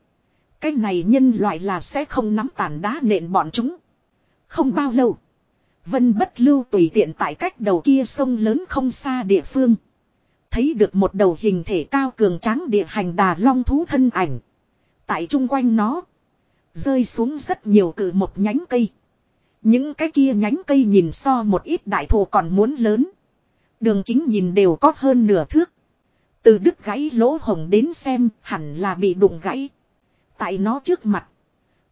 Cái này nhân loại là sẽ không nắm tàn đá nện bọn chúng. Không bao lâu. Vân bất lưu tùy tiện tại cách đầu kia sông lớn không xa địa phương. Thấy được một đầu hình thể cao cường trắng địa hành đà long thú thân ảnh. Tại chung quanh nó. Rơi xuống rất nhiều cử một nhánh cây. Những cái kia nhánh cây nhìn so một ít đại thụ còn muốn lớn. Đường kính nhìn đều có hơn nửa thước. Từ đứt gãy lỗ hồng đến xem hẳn là bị đụng gãy. Tại nó trước mặt.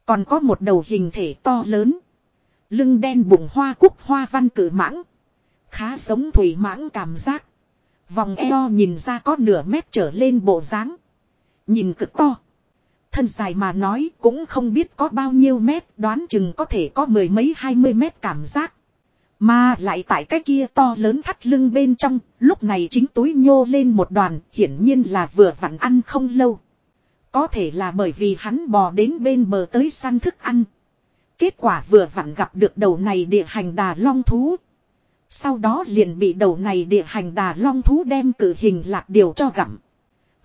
Còn có một đầu hình thể to lớn. Lưng đen bụng hoa cúc hoa văn cử mãng. Khá giống thủy mãng cảm giác. Vòng eo nhìn ra có nửa mét trở lên bộ dáng Nhìn cực to. Thân dài mà nói cũng không biết có bao nhiêu mét đoán chừng có thể có mười mấy hai mươi mét cảm giác. Mà lại tại cái kia to lớn thắt lưng bên trong, lúc này chính túi nhô lên một đoàn, hiển nhiên là vừa vặn ăn không lâu. Có thể là bởi vì hắn bò đến bên bờ tới săn thức ăn. Kết quả vừa vặn gặp được đầu này địa hành đà long thú. Sau đó liền bị đầu này địa hành đà long thú đem cử hình lạc điều cho gặm.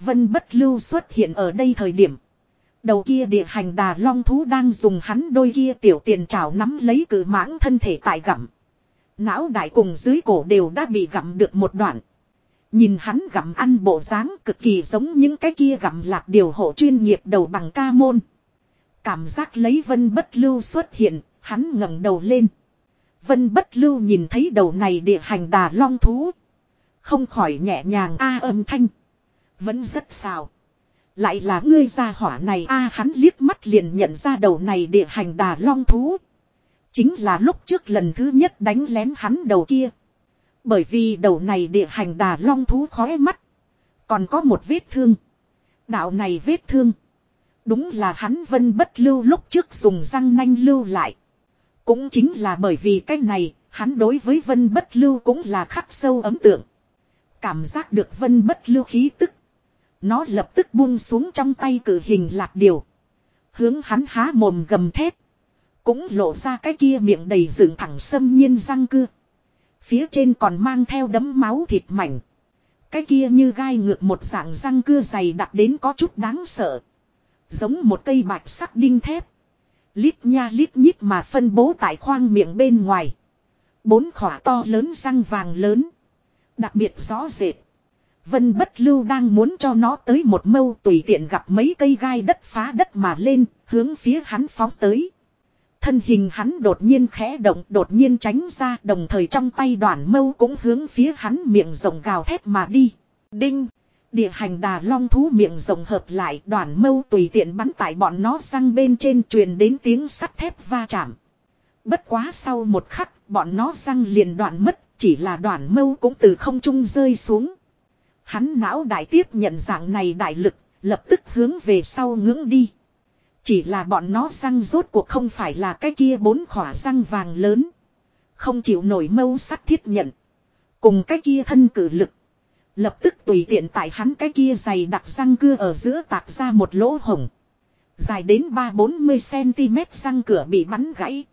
Vân bất lưu xuất hiện ở đây thời điểm. Đầu kia địa hành đà long thú đang dùng hắn đôi kia tiểu tiền trào nắm lấy cử mãng thân thể tại gặm. Não đại cùng dưới cổ đều đã bị gặm được một đoạn. Nhìn hắn gặm ăn bộ dáng cực kỳ giống những cái kia gặm lạc điều hộ chuyên nghiệp đầu bằng ca môn. Cảm giác lấy vân bất lưu xuất hiện, hắn ngẩng đầu lên. Vân bất lưu nhìn thấy đầu này địa hành đà long thú. Không khỏi nhẹ nhàng a âm thanh. Vẫn rất xào. Lại là ngươi ra hỏa này a hắn liếc mắt liền nhận ra đầu này địa hành đà long thú. Chính là lúc trước lần thứ nhất đánh lén hắn đầu kia. Bởi vì đầu này địa hành đà long thú khói mắt. Còn có một vết thương. Đạo này vết thương. Đúng là hắn vân bất lưu lúc trước dùng răng nanh lưu lại. Cũng chính là bởi vì cái này, hắn đối với vân bất lưu cũng là khắc sâu ấn tượng. Cảm giác được vân bất lưu khí tức. Nó lập tức buông xuống trong tay cử hình lạc điều. Hướng hắn há mồm gầm thép, Cũng lộ ra cái kia miệng đầy dựng thẳng sâm nhiên răng cưa. Phía trên còn mang theo đấm máu thịt mảnh. Cái kia như gai ngược một dạng răng cưa dày đặc đến có chút đáng sợ. Giống một cây bạch sắc đinh thép. Lít nha lít nhít mà phân bố tại khoang miệng bên ngoài. Bốn khỏa to lớn răng vàng lớn. Đặc biệt rõ rệt. Vân bất lưu đang muốn cho nó tới một mâu tùy tiện gặp mấy cây gai đất phá đất mà lên, hướng phía hắn phóng tới. Thân hình hắn đột nhiên khẽ động, đột nhiên tránh ra, đồng thời trong tay đoàn mâu cũng hướng phía hắn miệng rồng gào thét mà đi. Đinh! Địa hành đà long thú miệng rồng hợp lại, đoàn mâu tùy tiện bắn tại bọn nó sang bên trên truyền đến tiếng sắt thép va chạm. Bất quá sau một khắc, bọn nó răng liền đoạn mất, chỉ là đoàn mâu cũng từ không trung rơi xuống. Hắn não đại tiếp nhận dạng này đại lực, lập tức hướng về sau ngưỡng đi. Chỉ là bọn nó răng rốt cuộc không phải là cái kia bốn khỏa răng vàng lớn. Không chịu nổi mâu sắt thiết nhận. Cùng cái kia thân cử lực. Lập tức tùy tiện tại hắn cái kia dày đặc răng cưa ở giữa tạc ra một lỗ hồng. Dài đến 3-40cm răng cửa bị bắn gãy.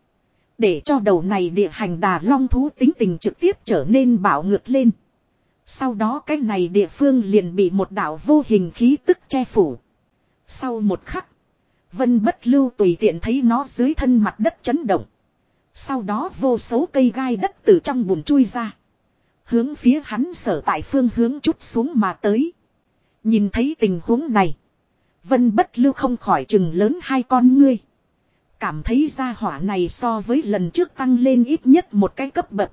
Để cho đầu này địa hành đà long thú tính tình trực tiếp trở nên bạo ngược lên. Sau đó cái này địa phương liền bị một đảo vô hình khí tức che phủ. Sau một khắc. Vân bất lưu tùy tiện thấy nó dưới thân mặt đất chấn động. Sau đó vô số cây gai đất từ trong bùn chui ra. Hướng phía hắn sở tại phương hướng chút xuống mà tới. Nhìn thấy tình huống này. Vân bất lưu không khỏi chừng lớn hai con ngươi. Cảm thấy ra hỏa này so với lần trước tăng lên ít nhất một cái cấp bậc.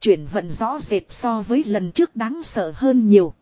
Chuyển vận rõ rệt so với lần trước đáng sợ hơn nhiều.